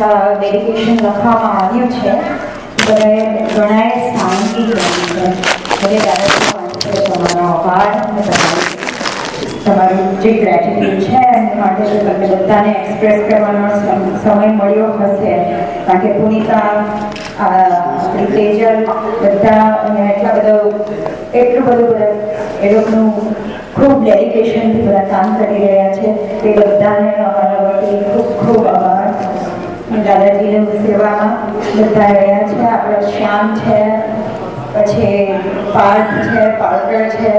Dedication લખવામાં આવ્યું છે. બધાએ ઘણાએ સામગ્રી કરી છે. હવે દાદાજી તમારો આભાર તમારું જે ગ્રેટિટ્યુડ છે, એના માટે જો તમને બધાને એક્સપ્રેસ કરવાનો સમ- સમય મળ્યો હશે, કારણ કે પુનિતા આપણી તેજલ, બધા અને એટલા બધો એટલું બધું એ લોકોનું ખૂબ ડેડિકેશનથી બધા કામ કરી રહ્યા છે. એ બધાને અમારા વતી ખૂબ ખૂબ આભાર. દાદાજીની સેવામાં બધા રહ્યા છે. આપણા શ્યામ છે, પછી પાર્થ છે, પાર્કર છે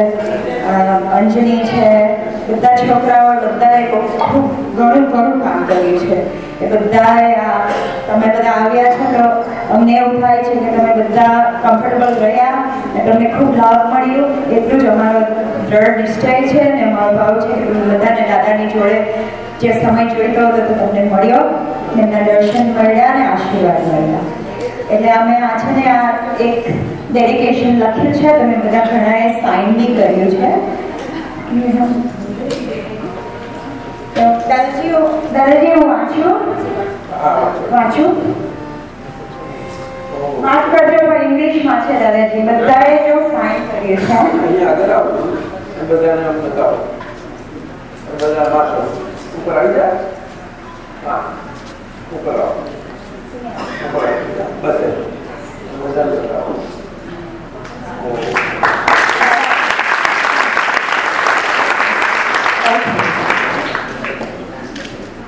અંજની છે. બધા છોકરાઓ, બધાએ ખૂબ ઘણું ઘણું કામ કર્યું છે. એ બધાએ આ, તમે બધા આવ્યા છો તો અમને એવું થાય છે કે તમે બધા કમ્ફર્ટેબલ રહ્યા અને તમને ખૂબ લાભ મળ્યો. એટલું જ અમારો દ્રઢ નિશ્ચય છે અને અમારો ભાવ છે કે બધાને દાદાની જોડે જે સમય જોઈતો હતો તો તમને મળ્યો. એમના દર્શન મળ્યા અને આશીર્વાદ મળ્યા. એટલે અમે આ છે ને આ એક ડેડિકેશન લખ્યું છે. તમે બધા ઘણાએ સાઇન બી કર્યું છે. દાદાજી દાદાજી વાંચ્યું માફ કરજો, પણ ઇંગ્લિશમાં છે દાદાજી. બધાએ જો સાઇન કર્યું છે. અહીંયા આગળ આવો. બધાને આમ બતાવો. બધા બધા પાછળ ઉપર આવી જાય હા ઉપર આવો ઉપર આવી જાઓ. બસ એમ. બધાને બતાવો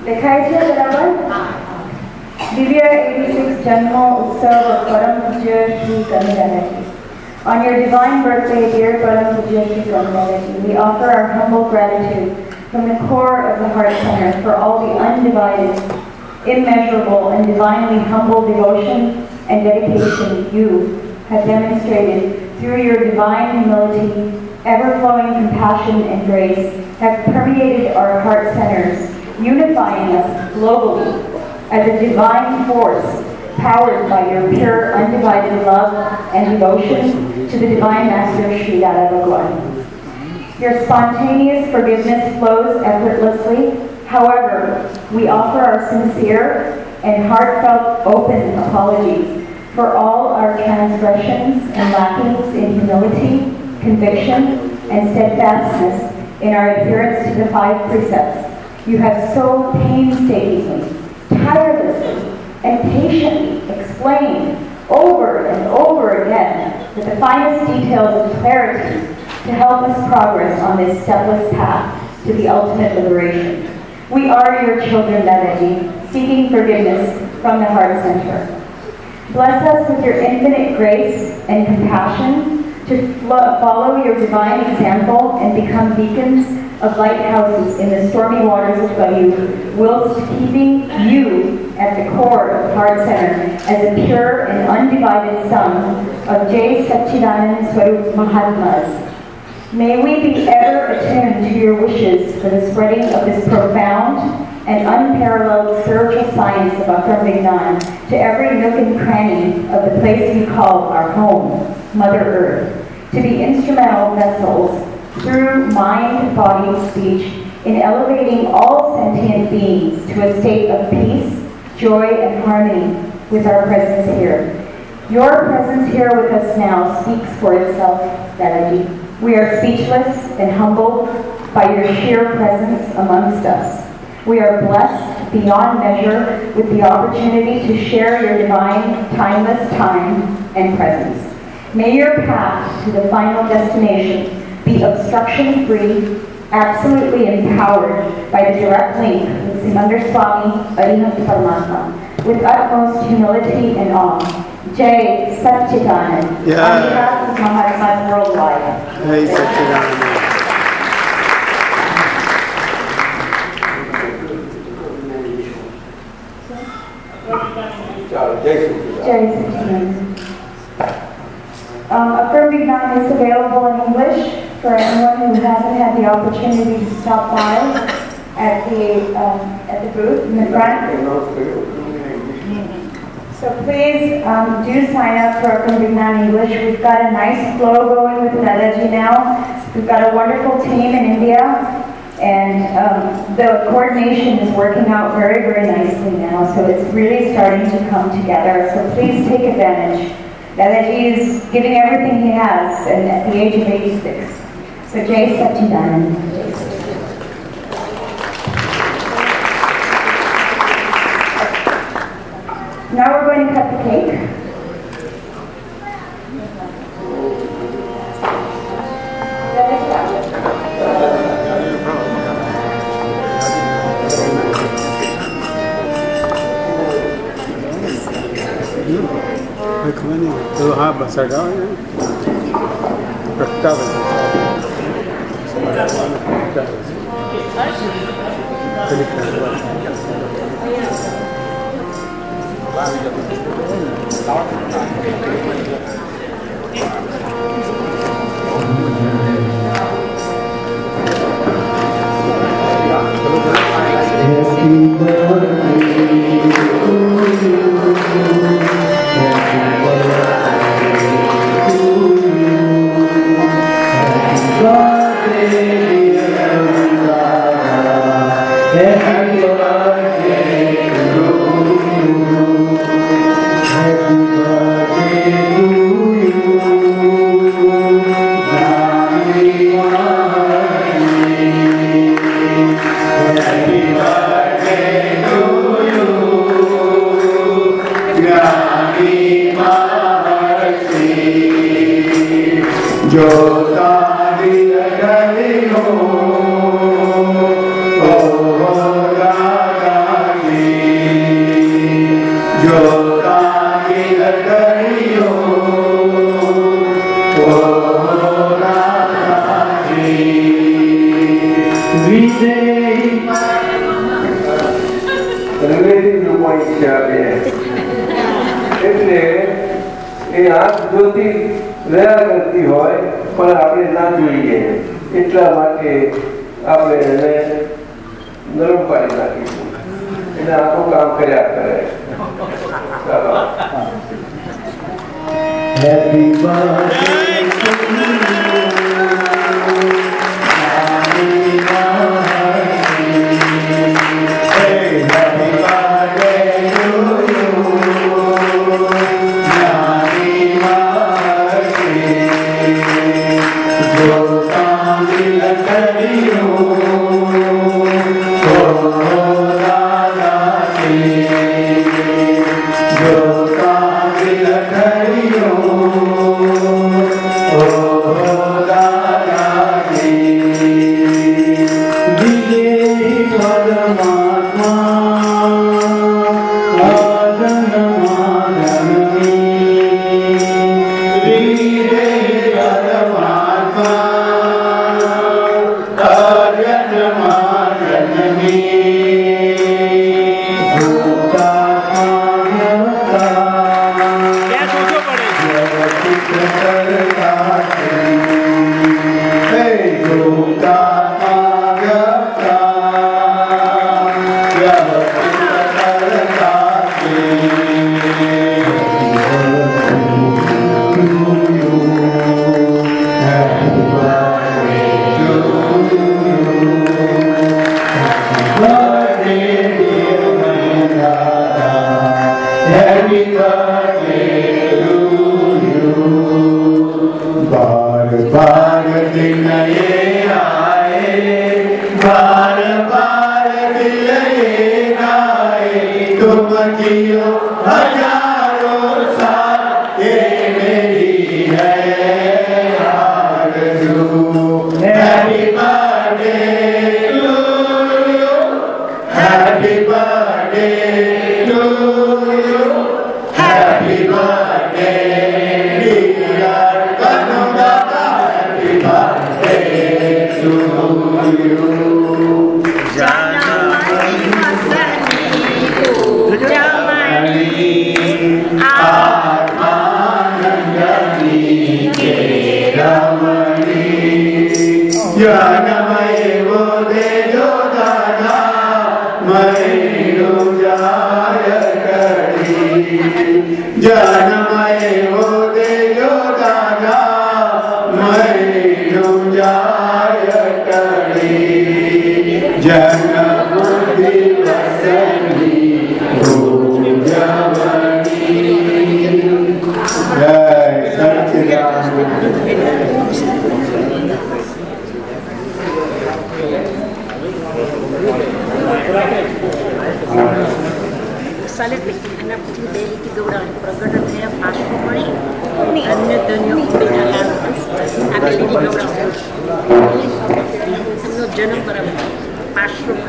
દેખાય છે બરાબર દિવ્ય 86 જન્મ ઉત્સવ પરમ પૂજ્ય Shri કનૈયાજી On your divine birthday, dear Param Pujya Shri Kanayanaji, we offer our humble gratitude from the core of the Heart Center for all the undivided, immeasurable, and divinely humble devotion and dedication you have demonstrated through your divine humility, ever-flowing compassion and grace have permeated our heart centers, unifying us globally as a divine force powered by your pure, undivided love and devotion to the Divine Master Sri Dada Bhagwan. Your spontaneous forgiveness flows effortlessly. However, we offer our sincere and heartfelt open apologies for all our transgressions and lackings in humility, conviction, and steadfastness in our adherence to the five precepts. You have so painstakingly, tirelessly, and patiently explained over and over again with the finest details of clarity to help us progress on this stepless path to the ultimate liberation. We are your children, Dadaji, seeking forgiveness from the Heart Center. Bless us with your infinite grace and compassion to follow your divine example and become beacons of lighthouses in the stormy waters of Bayou, whilst keeping you at the core of Heart Center as a pure and undivided son of J. Satchidanand Swarup Mahatmas. May we be ever attuned to your wishes for the spreading of this profound and unparalleled spiritual science of Akram Vignan to every nook and cranny of the place we call our home, Mother Earth, to be instrumental vessels through mind, body, speech in elevating all sentient beings to a state of peace, joy, and harmony with our presence here. Your presence here with us now speaks for itself, Dadaji. We are speechless and humbled by your sheer presence amongst us. We are blessed beyond measure with the opportunity to share your divine, timeless time and presence. May your path to the final destination be obstruction-free, absolutely empowered by the direct link with Simandar Swami Arihant Paramatma, with utmost humility and awe. Jai Satchitanand, Yeah. on behalf of Mahatmas worldwide. Hey, Satchidananda. Um, Affirmative 9 is available in English for anyone who hasn't had the opportunity to stop by at the, um, at the booth in the front. So please um, do sign up for Condignan English. We've got a nice flow going with Nadaji now. We've got a wonderful team in India, and um, the coordination is working out very, very nicely now. So it's really starting to come together. So please take advantage. Nadaji is giving everything he has, and at the age of 86. So Jay Satchidanand. cake. Come in. Little hot, but I got it. Hallelujah. જનમય હો એમનો જન્મ બરાબર પાછું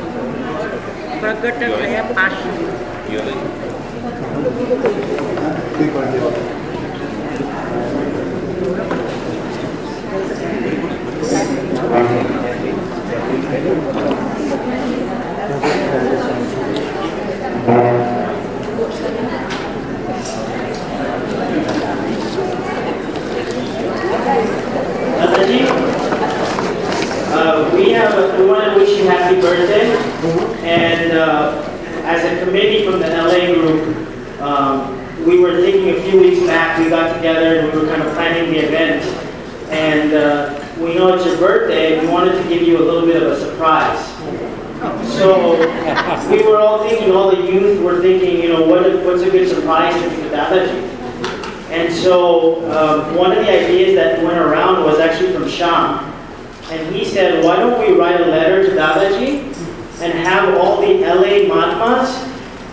પ્રગટ થયા પાછું Nataji, we have, a- we want to wish you happy birthday. And uh, as a committee from the LA group, um, we were thinking a few weeks back, we got together and we were kind of planning the event. And uh, we know it's your birthday, we wanted to give you a little bit of a surprise. So we were all thinking, all the youth were thinking, you know, what, what's a good surprise to give Dadaji? And so um, one of the ideas that went around was actually from Sham. And he said, why don't we write a letter to Dadaji and have all the LA Mahatmas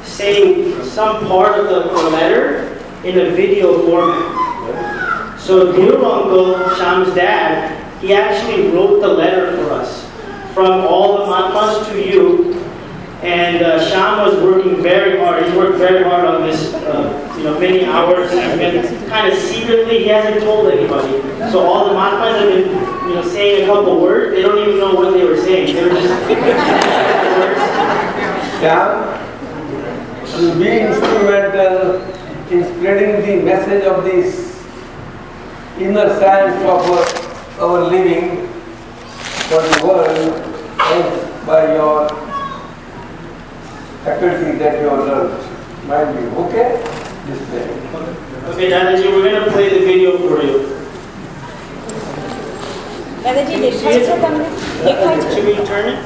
say some part of the, letter in a video format. So Guru Uncle, Sham's dad, he actually wrote the letter for us from all the Mahatmas to you. And uh, Sham was working very hard. He's worked very hard on this, uh, you know, many hours. He's kind of secretly, he hasn't told anybody. So all the Mahatmas have been, you know, saying a couple words. They don't even know what they were saying. They were just words. Sham will be instrumental uh, in spreading the message of this inner science of our, our living for the world and by your faculty that you have learned. Mind you, okay? This thing. Okay, Dadaji, we're going to play the video for you. દાદાજી દેખાય છે તમને દેખાય છે Should we turn it?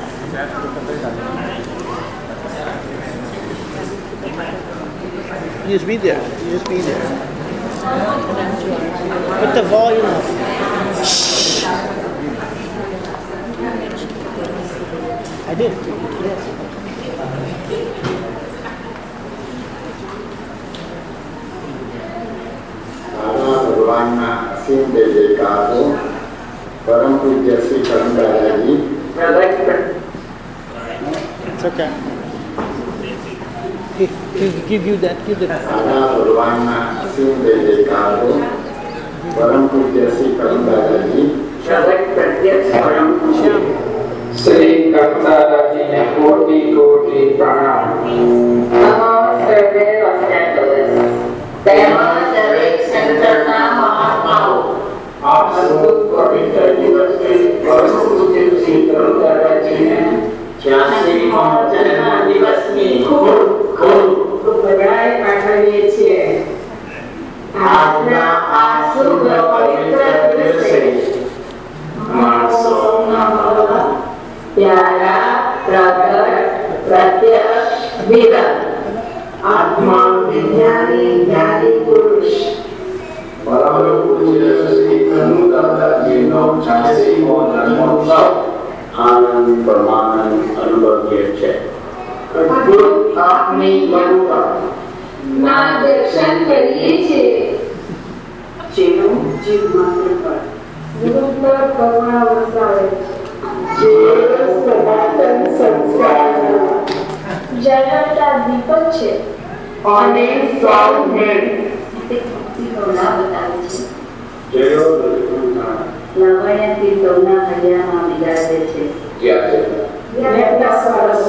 You just be there. You just be there. Put the volume up. I did. દાદા ભગવાનના અસીમ જય જયકારો પરમ પૂજ્ય શ્રી કરમ દાદાજી It's okay. Give, give, give you that. Give the. દાદા ભગવાનના અસીમ જય જયકારો પરમ પૂજ્ય શ્રી કરમ દાદાજી શ્રી કરમદાદાજીને કોટી કોટી પ્રણામ સર્વે લોસ એન્જલસ માણસોના પ્યારા પ્રગટ પ્રત્યક્ષ વિરત આત્મા વિજ્ઞાની જ્ઞાની પુરુષ પરમ પૂજ્ય શ્રી કરમ દાદાજીનો છ્યાસીમો જન્મોત્સવ આનંદ પરમાનંદ અનુભવીએ છે અદ્ભુત આપની બરુકા ના દર્શન કરીએ છીએ જેનો જીવ માત્ર પર ગુરુ પર કરુણા વરસાવે છે જે સનાતન સંસ્કાર જનતા દીપક છે. અને સૌને ભક્તિભાવના બતાવે છે જયો દર્શનના લાવણ્યથી સૌના હૈયામાં બિરાજે છે ક્યાં છે વ્યક્ત સરસ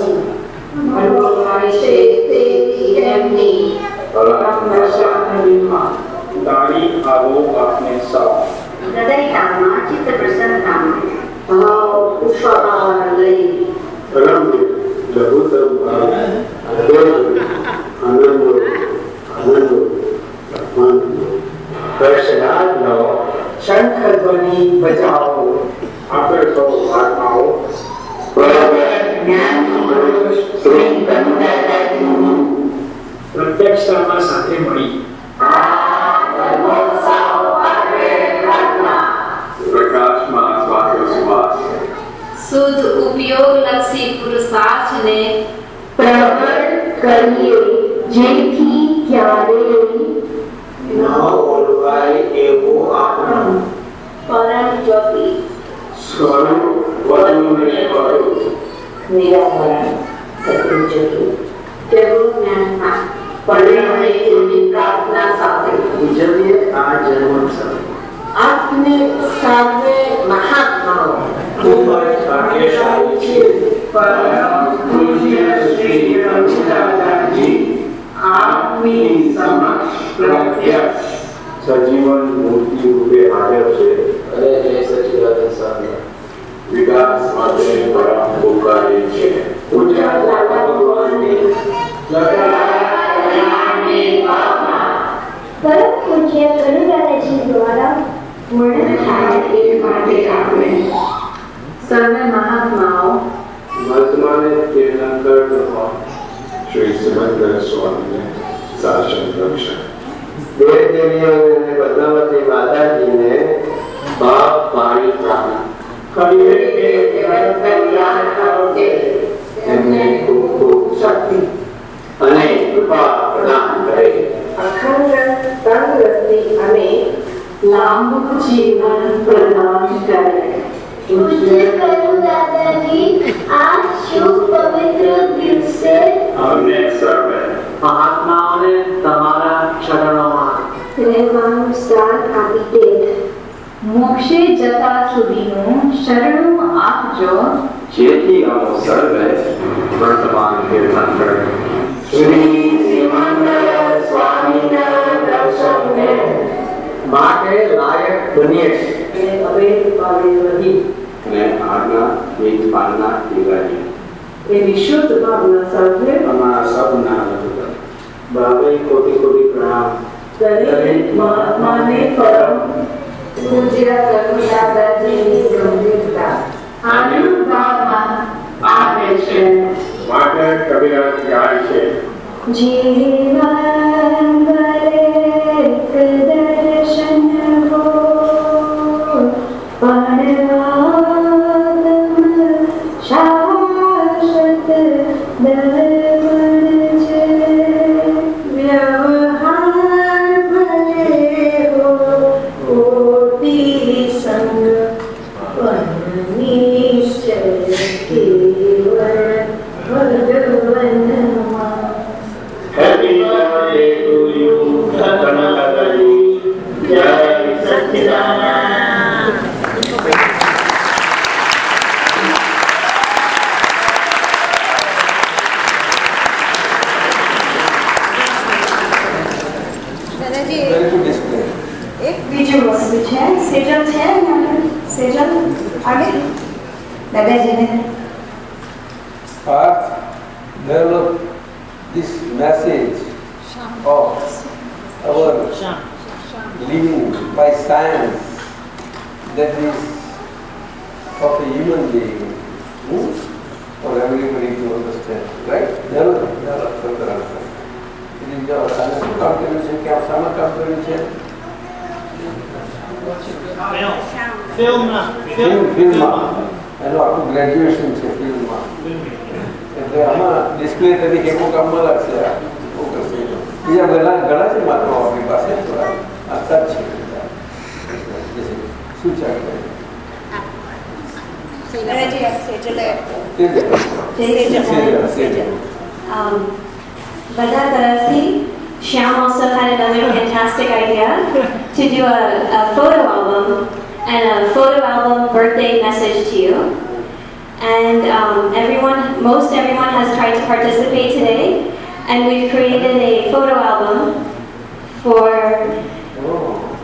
અને અવેદ પામે નહીં અને આના વેદ પાલના દેવાય એવી શુદ્ધ ભાવના સાથે અમારા સૌના બાવે કોટી કોટી પ્રણામ. દરેક મહાત્માને પરમ પૂજ્ય પ્રભુ દાદાજીની ગંભીરતા. આનંદ ભાવમાં આવે છે. માટે કબીરા ગાય છે. જીવન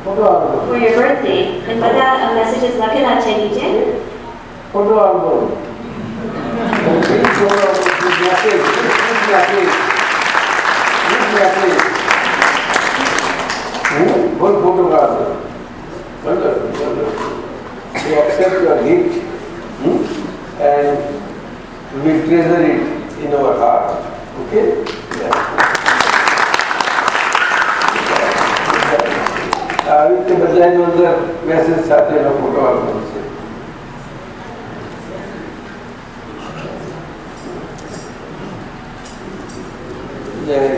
for your birthday. And mana uh, messages na kena chahiye je photo album good photograph wonderful wonderful they accept your gift and we treasure it in our heart okay? આવી રીતે બધાની અંદર મેસેજ સાથે ફોટો કરવાનો છે. જય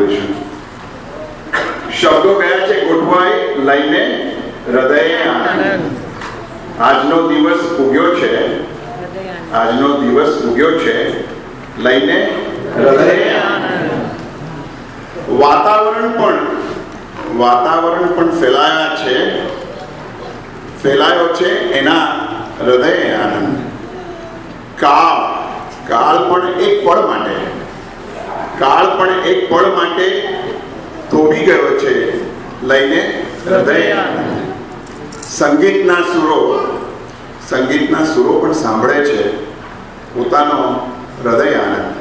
આપણે શબ્દો કયા છે? ગોઠવાય લઈને હૃદય આજનો દિવસ ઉગ્યો છે. આજનો દિવસ ઉગ્યો છે. લઈને હૃદય વાતાવરણ પણ વાતાવરણ પણ ફેલાયા છે. ફેલાયો છે એના હૃદય આનંદ. કાળ કાળ પણ એક પળ માટે. કાળ પણ એક પળ માટે થોભી ગયો છે. લઈને હૃદય. સંગીતના સુરો. સંગીતના સુરો પણ સાંભળે છે. પોતાનો હૃદય આનંદ.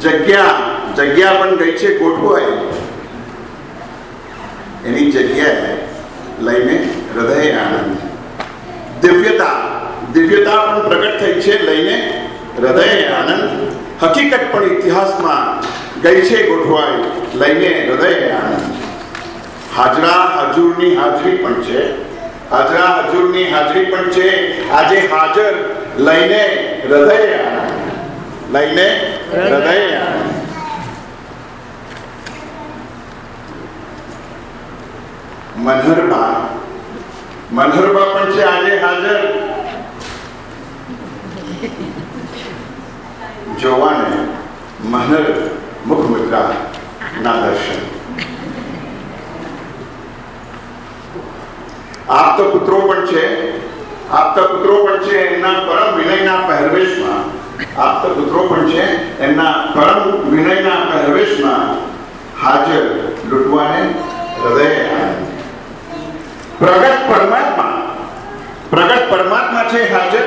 જગ્યા. જગ્યા પણ ગઈ છે ગોઠવાય એની જગ્યાએ લઈને હૃદય આનંદ. દિવ્યતા. દિવ્યતા પણ પ્રગટ થઈ છે. લઈને હૃદય આનંદ. હકીકત પણ ઇતિહાસમાં ગઈ છે ગોઠવાય લઈને હૃદય હાજરા હજુરની હાજરી પણ છે. હાજરા હજુરની હાજરી પણ છે. આજે હાજર લઈને હૃદય લઈને હૃદય મનહરબા મનહરબા પણ છે આજે હાજર. જોવાને મહનર મુખમુદ્રા ના દર્શન આપતા પુત્રો પણ છે આપતા પુત્રો પણ છે એમના પરમ વિનયના પહેરવેશમાં આપતા પુત્રો પણ છે એમના પરમ વિનયના પહેરવેશમાં હાજર લૂંટવાને હૃદય પ્રગટ પરમાત્મા પ્રગટ પરમાત્મા છે હાજર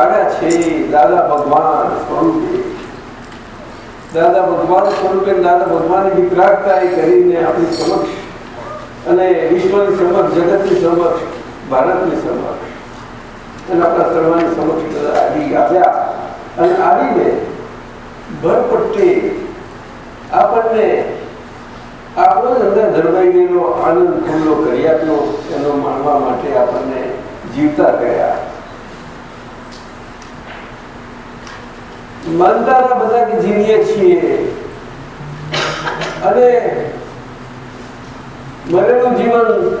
આવ્યા છે દાદા ભગવાન સ્વરૂપે દાદા ભગવાન સ્વરૂપે દાદા ભગવાન વિકરાગતા કરીને આપણી સમક્ષ અને વિશ્વની સમક્ષ, જગતની સમક્ષ, ભારતની સમક્ષ આપણા સર્વાની સમક્ષ આવી આપણને અંદર ધરવાઈ આનંદ ખુલ્લો કરી આપ્યો, એનો માણવા માટે આપણને જીવતા ગયા માનતા બધા જીવીએ છીએ. અને મરેલું જીવન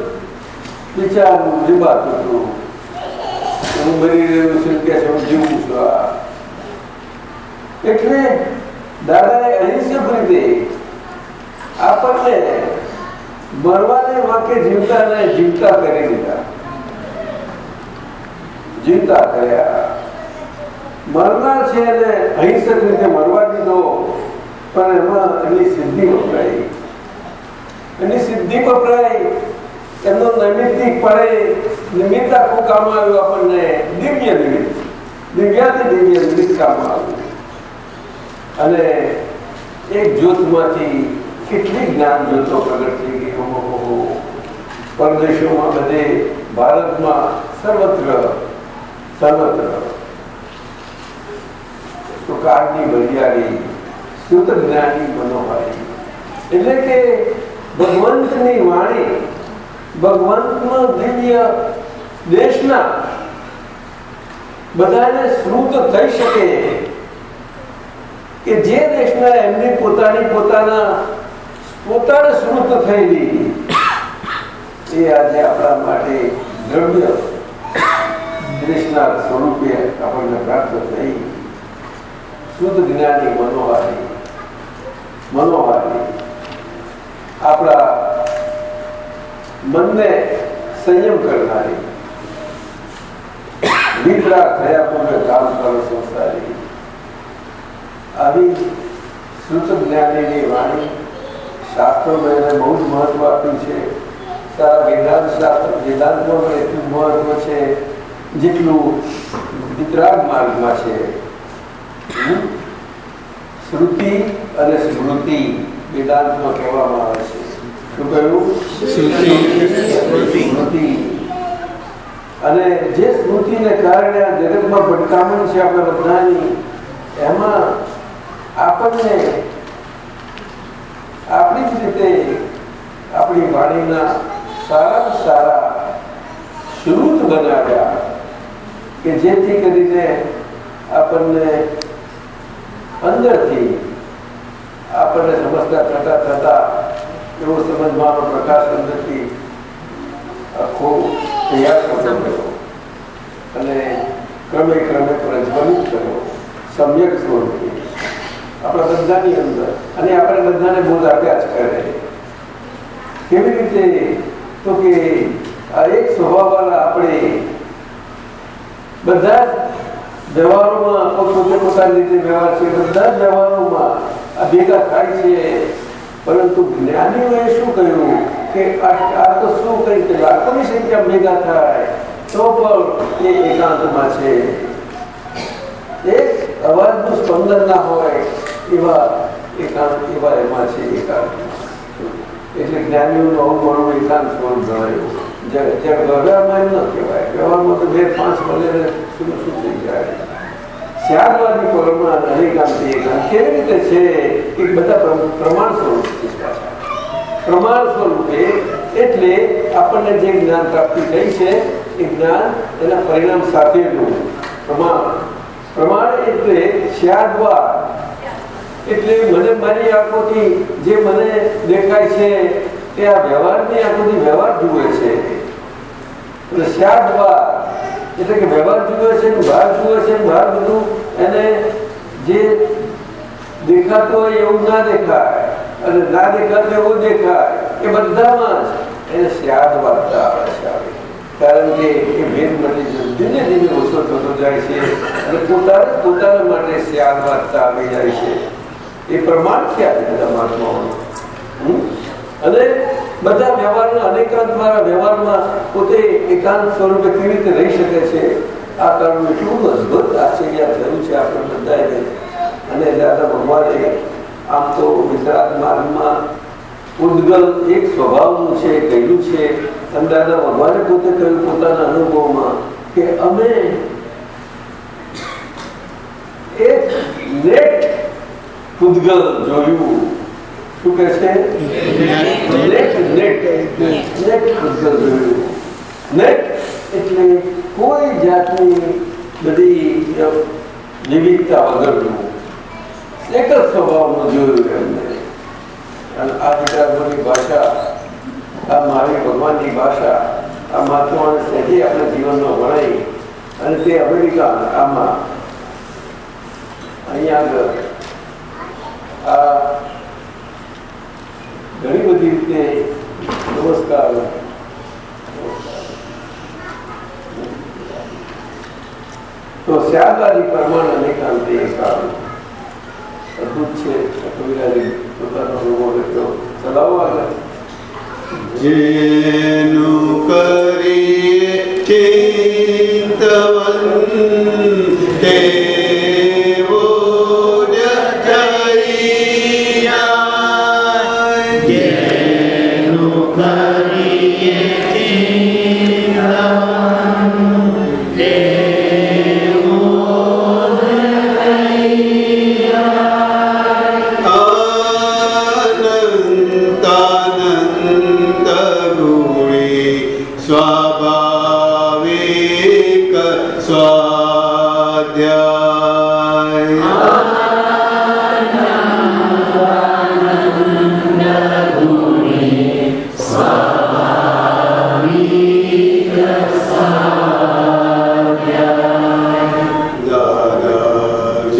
એટલે દાદાએ અહિંસક રીતે આપણને મરવાને વાંકે જીવતા ને જીવતા કરી દીધા. જીવતા કર્યા. મરનાર છે એને અહિંસક રીતે મરવા દીધો પણ એમાં એની સિદ્ધિ વપરાઈ એની સિદ્ધિ વપરાઈ એમનો નૈમિત્તિક પડે, નિમિત્ત આખું કામ આવ્યું આપણને. દિવ્ય નિમિત્ત. દિવ્યાથી દિવ્ય નિમિત્ત કામ આવ્યું. અને એક જ્યોતમાંથી કેટલી જ્ઞાન જ્યોતો પ્રગટ થઈ ગઈ. ઓહો પરદેશોમાં બધે ભારતમાં સર્વત્ર સર્વત્ર તો કાળની વરિયાળી, શુદ્ધ જ્ઞાની મનોહારી. એટલે કે ભગવંતની વાણી, ભગવંતનો દિવ્ય દેશના બધાને શ્રુત થઈ શકે કે જે દેશના એમની પોતાની પોતાના પોતાને શ્રુત થયેલી. એ આજે આપણા માટે દ્રવ્ય દેશના સ્વરૂપે આપણને પ્રાપ્ત થઈ. શુદ્ધ જ્ઞાની મનોવાદી. મનોવાદી. આપણા મનને સંયમ કરનારી. આવી શ્રુત જ્ઞાનીની વાણી શાસ્ત્રોમાં એને બહુ મહત્વ આપ્યું છે. સારા વેદાંત એટલું મહત્વ છે, જેટલું વિતરાગ માર્ગમાં છે? શ્રુતિ અને સ્મૃતિ વેદાંતમાં કહેવામાં આવે છે. શું કહ્યું. સ્મૃતિ. અને જે સ્મૃતિને કારણે આ જગતમાં ભટકામણ છે આપણે બધાની એમાં આપણને આપણી જ રીતે આપણી વાણીના સારા સારા શ્રુત બનાવ્યા કે જેથી કરીને આપણને અંદરથી આપણને સમજતા થતા થતા એવો સમજવાનો પ્રકાશ અંદરથી આખો તૈયાર કરવો ગયો. અને ક્રમે ક્રમે પ્રજ્વલિત કર્યો સમ્યક સ્વરૂપે આપણા બધાની અંદર. અને આપણે બધાને બોધ આપ્યા જ કરે. કેવી રીતે? તો કે આ એક સ્વભાવવાળા આપણે બધા વ્યવહારોમાં પોતે પોતાની એ એકાંતમાં છે. એક ના હોય એવા એકાંત, એવા એમાં છે એકાંત. એટલે જ્ઞાનીઓનું અવગણું એકાંત સ્વરૂપ ગણાયું? ન કહેવાય. વ્યવહારમાં તો બે પાંચ મળે શું શું શ્યાદવાદી પરમા અનેકાંતિ એકાંત કેવી રીતે છે એ બધા પ્રમાણ સ્વરૂપ છે. પ્રમાણ સ્વરૂપે એટલે આપણને જે જ્ઞાન પ્રાપ્તિ થઈ છે, એ જ્ઞાન એના પરિણામ સાથેનું પ્રમાણ. પ્રમાણ એટલે શ્યાદવા એટલે મને મારી આંખોથી જે મને દેખાય છે, તે આ વ્યવહારની આંખોથી વ્યવહાર જુએ છે. એટલે શ્યાદવા એટલે કે વ્યવહાર જુએ છે ભાવ જુએ છે ભાવ બધું. એને જે દેખાતો હોય એવું ના દેખાય. અને ના દેખાતો એવું દેખાય. એ બધામાં જ એને સ્યાદ વાર્તા આવે છે. કારણ કે એ ભેદ મળી ધીમે ધીમે ઓછો થતો જાય છે અને પોતાને પોતાના માટે સ્યાદ વાર્તા આવી જાય છે. એ પ્રમાણ છે આજે બધા મહાત્માઓનું? અને બધા વ્યવહારના, અનેકાંત દ્વારા વ્યવહારમાં પોતે એકાંત સ્વરૂપે કેવી રીતે રહી શકે છે? આ કારણ એટલું મજબૂત આશ્ચર્ય થયું છે આપણે બધાને અને દાદા ભગવાને આમ તો ગુજરાત માર્ગમાં ઉદ્ગલ એક સ્વભાવનું છે, કહ્યું છે. અને દાદા ભગવાને પોતે કહ્યું પોતાના અનુભવમાં કે અમે એક નેટ ઉદ્ગલ જોયું. શું કહે છે? નેટ નેટ નેટ ઉદ્ગલ નેટ એટલે કોઈ જાતની બધી વિવિધતા વગરનું. એક જ સ્વભાવમાં જોયું એમને. અને આ વિચારોની ભાષા આ મહાવીર ભગવાનની ભાષા આ મહાત્માઓને સહેજે આપણા જીવનમાં વણાઈ. અને તે અમેરિકા આમાં. અહીંયા આગળ. આ ઘણી બધી રીતે નમસ્કાર. તો શ્યાદાદી પ્રમાણ અને અદભુત છે. કવિરાજે પોતાનો અનુભવ લખ્યો. ચલાવો આગળ. જેનું કરીએ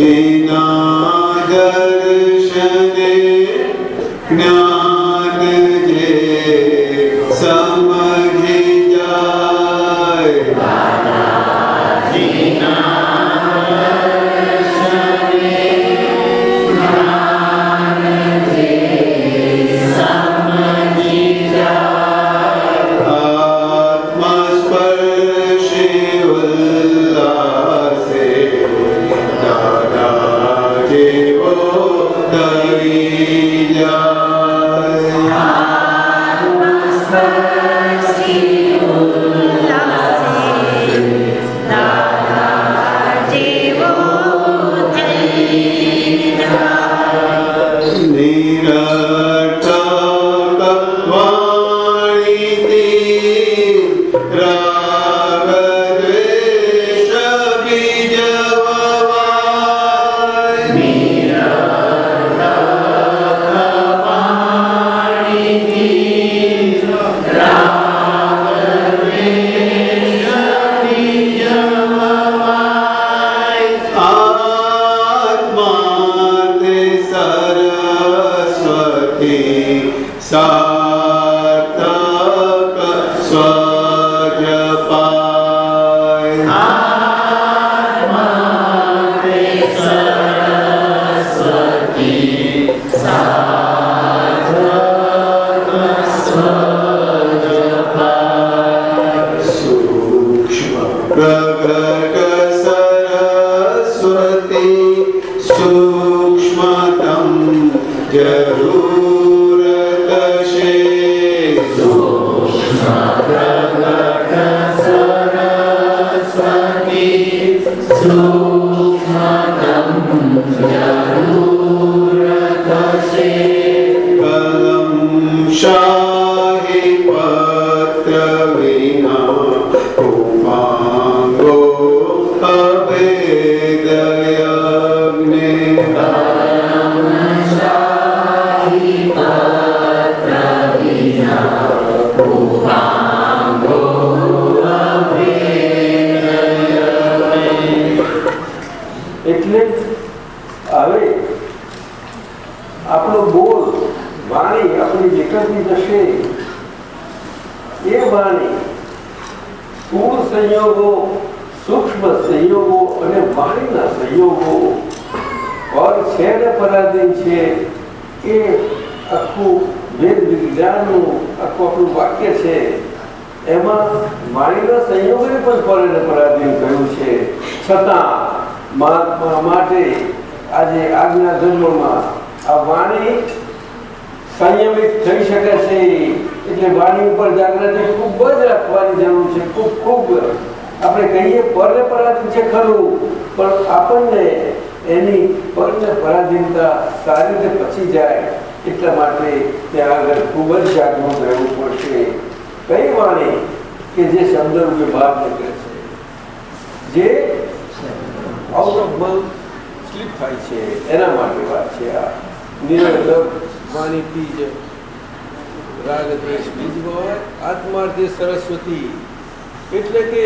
नाम સંયોગો, સૂક્ષ્મ સંયોગો અને વાણીના સંયોગો. ઓર છે પરાધીન છે એ આખું વેદ વિજ્ઞાનનું આખું આપણું વાક્ય છે. એમાં વાણીના સંયોગને પણ પરેને પરાધીન કહ્યું છે. છતાં મહાત્મા માટે આજે આજના જન્મમાં આ વાણી સંયમિત થઈ શકે છે. એટલે વાણી ઉપર જાગૃતિ ખૂબ જ રાખવાની જરૂર છે, ખૂબ ખૂબ. આપણે કહીએ પરને પરાધીન છે ખરું, પણ આપણને એની પરને પરાધીનતા સારી રીતે પચી જાય એટલા માટે ત્યાં આગળ ખૂબ જ જાગૃત રહેવું પડશે. કઈ વાણી કે જે શબ્દ રૂપે બહાર નીકળે છે? જે આઉટ ઓફ મન સ્લીપ થાય છે, એના માટે વાત છે આ. નિરંતર વાણીથી જ. રાગ દ્વેષ બીજમાં આત્માર્થે સરસ્વતી. એટલે કે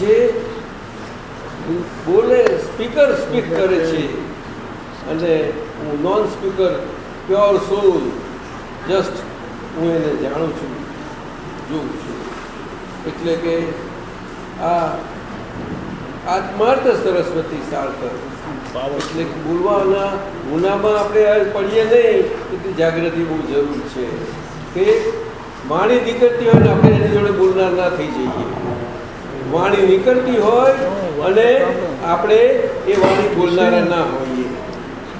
જે બોલે, સ્પીકર સ્પીક કરે છે. અને હું non speaker pure soul just હું એને જાણું છું, જોઉં છું. એટલે કે આ આત્માર્થ સરસ્વતી સાર્થક. એટલે બોલવાના ગુનામાં આપણે પડીએ નહીં એટલી જાગૃતિ બહુ જરૂર છે. કે વાણી નીકળતી હોય ને આપણે એની જોડે બોલનાર ના થઈ જઈએ. વાણી નીકળતી હોય અને આપણે એ વાણી બોલનારા ના હોઈએ.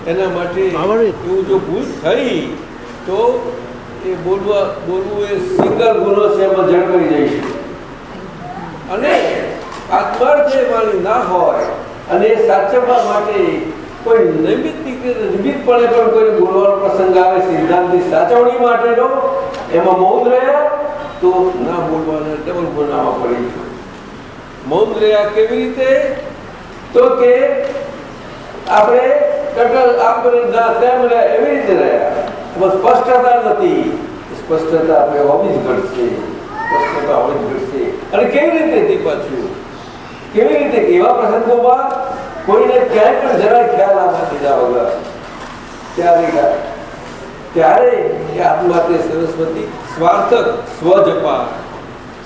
એના માટે એવું જો ભૂલ થઈ તો એ બોલવા બોલવું એ સિંગલ ગુનો છે એમાં જળવાઈ જાય છે. અને આત્માર્થ જે વાણી ના હોય અને એ સાચવવા માટે કોઈ નિયમિત નિમિત્તપણે પણ કોઈ બોલવાનો પ્રસંગ આવે, સિદ્ધાંતની સાચવણી માટેનો એમાં મૌન રહ્યા, તો ના બોલવાના ડબલ ગુનામાં પડી ગયું. મૌન રહ્યા કેવી રીતે? તો કે આપણે ટટલ આપણે ના તેમ રહ્યા, એવી રીતે રહ્યા. એમાં સ્પષ્ટતા નથી. સ્પષ્ટતા આપણે હોવી જ ઘટશે. સ્પષ્ટતા હોવી જ ઘટશે. અને કેવી રીતે તે પાછું કેવી રીતે એવા પ્રસંગોમાં કોઈને ક્યાંય પણ જરાય ખ્યાલ આવવા દીધા વગર? ત્યારે ત્યારે એ આત્મા તે સરસ્વતી સ્વાર્થક, સ્વજપા,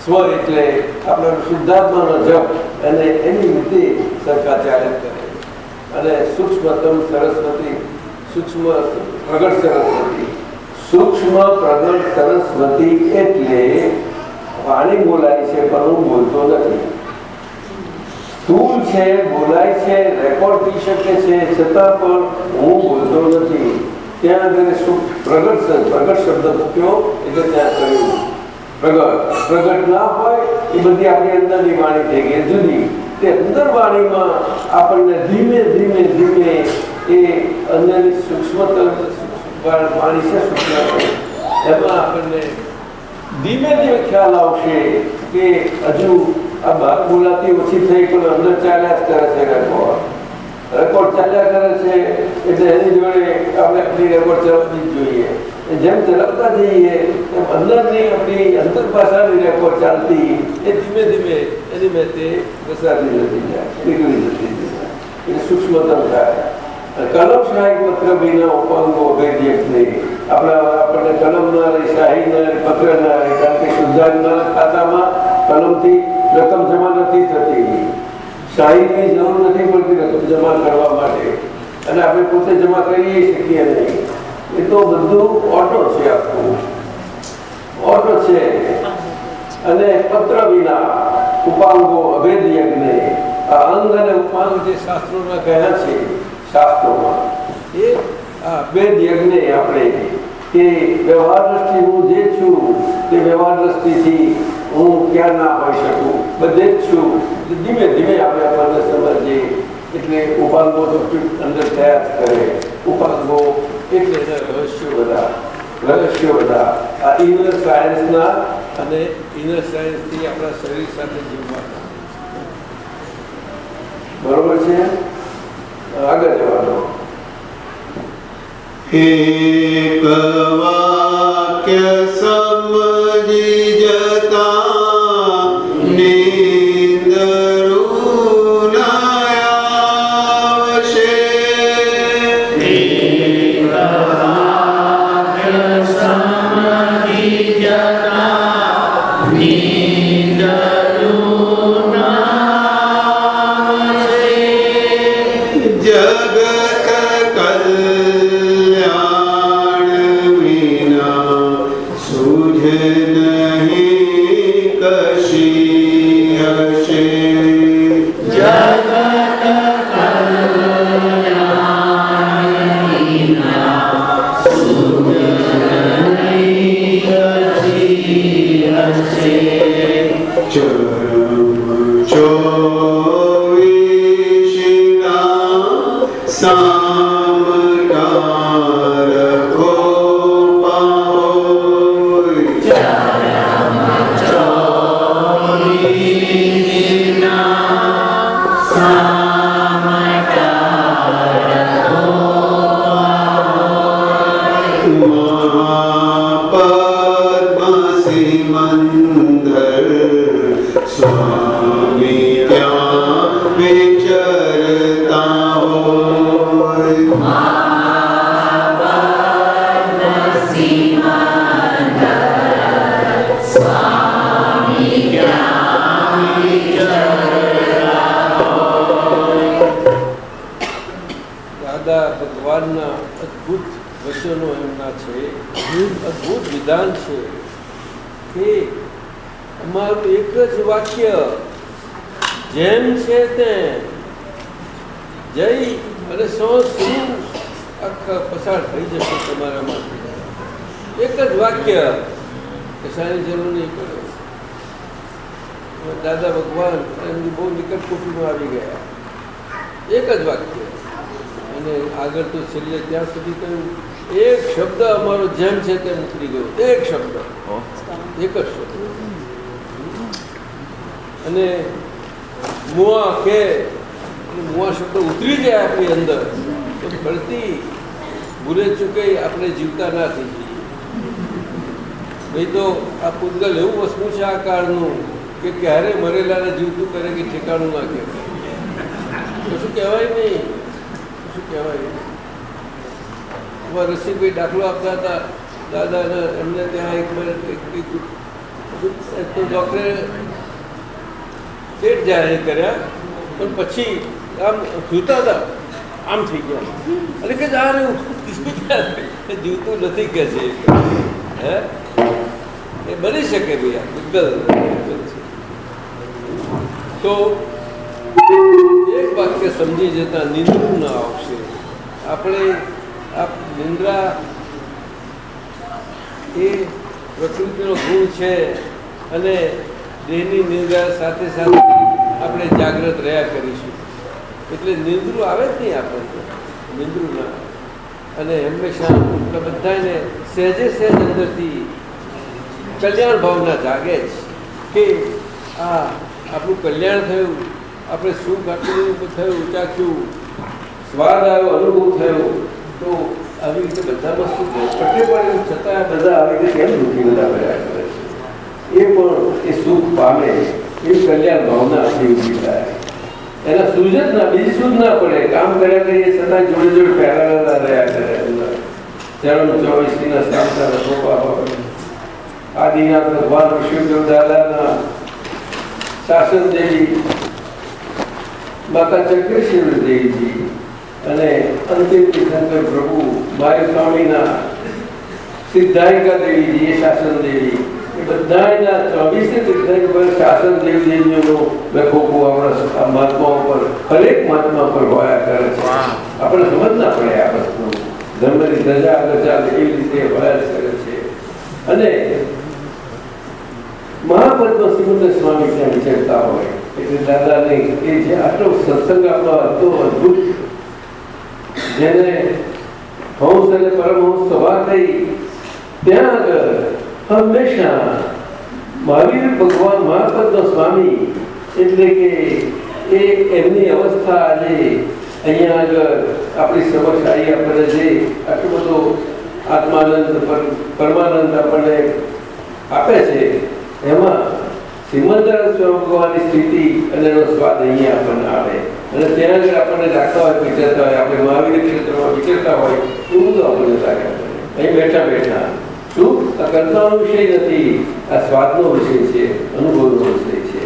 સ્વ એટલે આપણા શુદ્ધાત્માનો જપ અને એની રીતે સરકાર ચાલે કરે. અને સૂક્ષ્મતમ સરસ્વતી, સૂક્ષ્મ પ્રગટ સરસ્વતી, સૂક્ષ્મ પ્રગટ સરસ્વતી એટલે વાણી બોલાય છે પણ હું બોલતો નથી. સ્થૂળ છે, બોલાય છે, રેકોર્ડ થઈ શકે છે, છતાં પણ હું બોલતો નથી. ત્યાં આગળ શું પ્રગટ પ્રગટ શબ્દ મૂક્યો એટલે ત્યાં કહ્યું પ્રગટ પ્રગટ ના હોય, એ બધી આપણી અંદરની વાણી થઈ ગઈ. જુદી. તે અંદર વાણીમાં આપણને ધીમે ધીમે ધીમે એ અંદરની સૂક્ષ્મતર વાણી છે, સૂક્ષ્મ એમાં આપણને ધીમે ધીમે ખ્યાલ આવશે કે હજુ આ બહાર બોલાતી ઓછી થઈ ચાલ્યા જ કરે છે એટલે એની જોડે આપણે આપણી જોઈએ. જેમ ચલાવતા જઈએ, એમ અંદરની આપણી અંતર રેકોર્ડ ચાલતી એ ધીમે ધીમે એની તે પ્રસારતી જતી જાય નીકળી જતી જાય. એટલે સૂક્ષ્મતમ થાય. કલમ શાહી પત્ર વિના આપણને કલમ ના રહી શાહી ના રહી કારણ કે શુદ્ધાંતના ખાતામાં કલમથી રકમ જમા નથી થતી. શાહીની જરૂર નથી પડતી રકમ જમા કરવા માટે. અને આપણે પોતે જમા કરી શકીએ નહીં. એ તો બધું ઓટો છે આખું ઓટો છે. અને પત્ર વિના ઉપાંગો અભેદ યજ્ઞ આ અંગ અને ઉપાંગ જે શાસ્ત્રોમાં કહ્યા છે શાસ્ત્રોમાં, એ અભેદ યજ્ઞ આપણે કે વ્યવહાર દ્રષ્ટિ હું જે છું, તે વ્યવહાર દ્રષ્ટિથી હું ક્યાં ના હોઈ શકું? બધે જ છું. ધીમે ધીમે આપણે આપણને સમજીએ એટલે ઉપાંગો તો અંદર થયા કરે. ઉપાંગો એટલે રહસ્યો બધા. રહસ્યો બધા. આ ઇનર સાયન્સના અને ઇનર સાયન્સથી આપણા શરીર સાથે જીવવા. બરોબર છે? આગળ જવાનો એક અદ્ભુત છે કે અમારું એક જ વાક્ય, જેમ છે તેમ જય. અને સો શું આખા પસાર થઈ જશે તમારામાંથી. એક જ વાક્ય કશાની જરૂર નહીં પડે. દાદા ભગવાન એમની બહુ નિકટ કુટુંબમાં આવી ગયા. એક જ વાક્ય. અને આગળ તો છેલ્લે ત્યાં સુધી કહ્યું એક શબ્દ અમારો જેમ છે તેમ ઉતરી ગયો. એક શબ્દ. એક જ શબ્દ. અને મુઆ કે મુઆ શબ્દ ઉતરી જાય આપણી અંદર. તો ફરતી ભૂલે ચૂકે આપણે જીવતા ના થઈ જઈએ. નહીં તો આ પૂતગલ એવું વસ્તુ છે આ કાળનું કે ક્યારે મરેલાને જીવતું કરે કે ઠેકાણું ના કહેવાય. કશું કહેવાય નહીં? શું કહેવાય? અમારા રસીભાઈ દાખલો આપતા હતા, દાદા એમને ત્યાં એક તો ડૉક્ટરે પેટ જાહેર કર્યા, પણ પછી આમ જોતા હતા, આમ થઈ ગયા. અને કે આ રહ્યું. જીવતું નથી કે છે હે? એ બની શકે ભાઈ આ ગુગલ તો એક વાક્ય સમજી જતા નિંદુ ના આવશે. આપણે નિંદ્રા એ પ્રકૃતિનો ગુણ છે અને દેહની નિંદ્રા સાથે સાથે આપણે જાગ્રત રહ્યા કરીશું એટલે નિંદ્રું આવે જ નહીં આપણને નિંદ્રું ના. અને હંમેશા આપણે બધાને સહેજે સહેજ અંદરથી કલ્યાણ ભાવના જાગે જ કે આ આપણું કલ્યાણ થયું, આપણે સુખ આટલું થયું, ચાખ્યું, સ્વાદ આવ્યો, અનુભવ થયો તો આવી રીતે બધામાં શું થયું પટે પણ એમ છતાં બધા આવી રીતે કેમ દુઃખી બધા રહ્યા કરે છે? એ પણ એ સુખ પામે, એ કલ્યાણ ભાવના આપણી ઊભી થાય. એના સૂઝ જ ના, બીજી સૂઝ ના પડે. કામ કર્યા કરીએ છતાં જોડે જોડે પહેરાવેલા રહ્યા કરે અંદર. ચરણ ચોવીસના સામતા રસોપા હોય આદિનાથ ભગવાન વિષ્ણુદેવ દાદાના શાસન દેવી, માતા ચક્રેશ્વર દેવીજી અને અંતિમ તીર્થંકર પ્રભુ માય સ્વામીના સિદ્ધાયિકા દેવીજી એ શાસન દેવી એ બધાના ચોવીસે તીર્થંકર શાસન દેવદેવીઓનો આપણા મહાત્મા ઉપર હરેક મહાત્મા પર હોયા કરે છે. આપણે સમજ ના પડે આ વસ્તુ ધર્મની ધજા આગળ ચાલે એવી રીતે હોયા કરે છે. અને મહાપદ્મ શ્રીમંત સ્વામી ત્યાં વિચારતા હોય એટલે દાદાને એ જે આટલો સત્સંગ આપણો હતો અદભુત. જેને હંસ અને પરમહંસ સભા થઈ, ત્યાં આગળ હંમેશા મહાવીર ભગવાન મહાપદ્મ સ્વામી એટલે કે એ એમની અવસ્થા આજે અહીંયા આગળ આપણી સમક્ષ આવી આપણને જે આટલો બધો આત્માનંદ પરમાનંદ આપણને આપે છે, એમાં સિમંદર સ્વામી ભગવાનની સ્થિતિ અને એનો સ્વાદ અહીંયા આપણને આવે. અને ત્યાં આગળ આપણને રાખતા હોય વિચારતા હોય, આપણે મહાવીર ક્ષેત્રમાં વિચારતા હોય, એવું બધું આપણને લાગે અહીં બેઠા બેઠા. શું? આ કર્તાનો વિષય નથી. આ સ્વાદનો વિષય છે, અનુભવનો વિષય છે.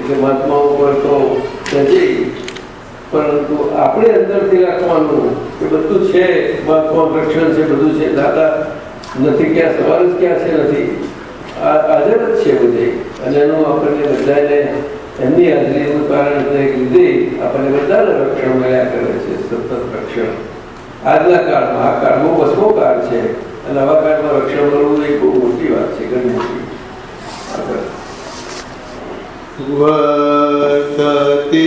એટલે મહાત્માઓ પર તો નથી. પરંતુ આપણે અંદરથી રાખવાનું કે બધું છે, મહાત્મા રક્ષણ છે, બધું છે. દાદા, નથી ક્યાં, સવાલ જ ક્યાં છે નથી. આ હાજર જ છે બધે. અને એનું આપણને બધાને એમની હાજરીનું કારણ લીધે આપણને વધારે રક્ષણ મળ્યા કરે છે સતત રક્ષણ આજના કાળમાં આ કાળમાં બસમો કાળ છે અને આવા કાળમાં રક્ષણ મળવું એ બહુ મોટી વાત છે ઘણી મોટી આગળ વર્તતી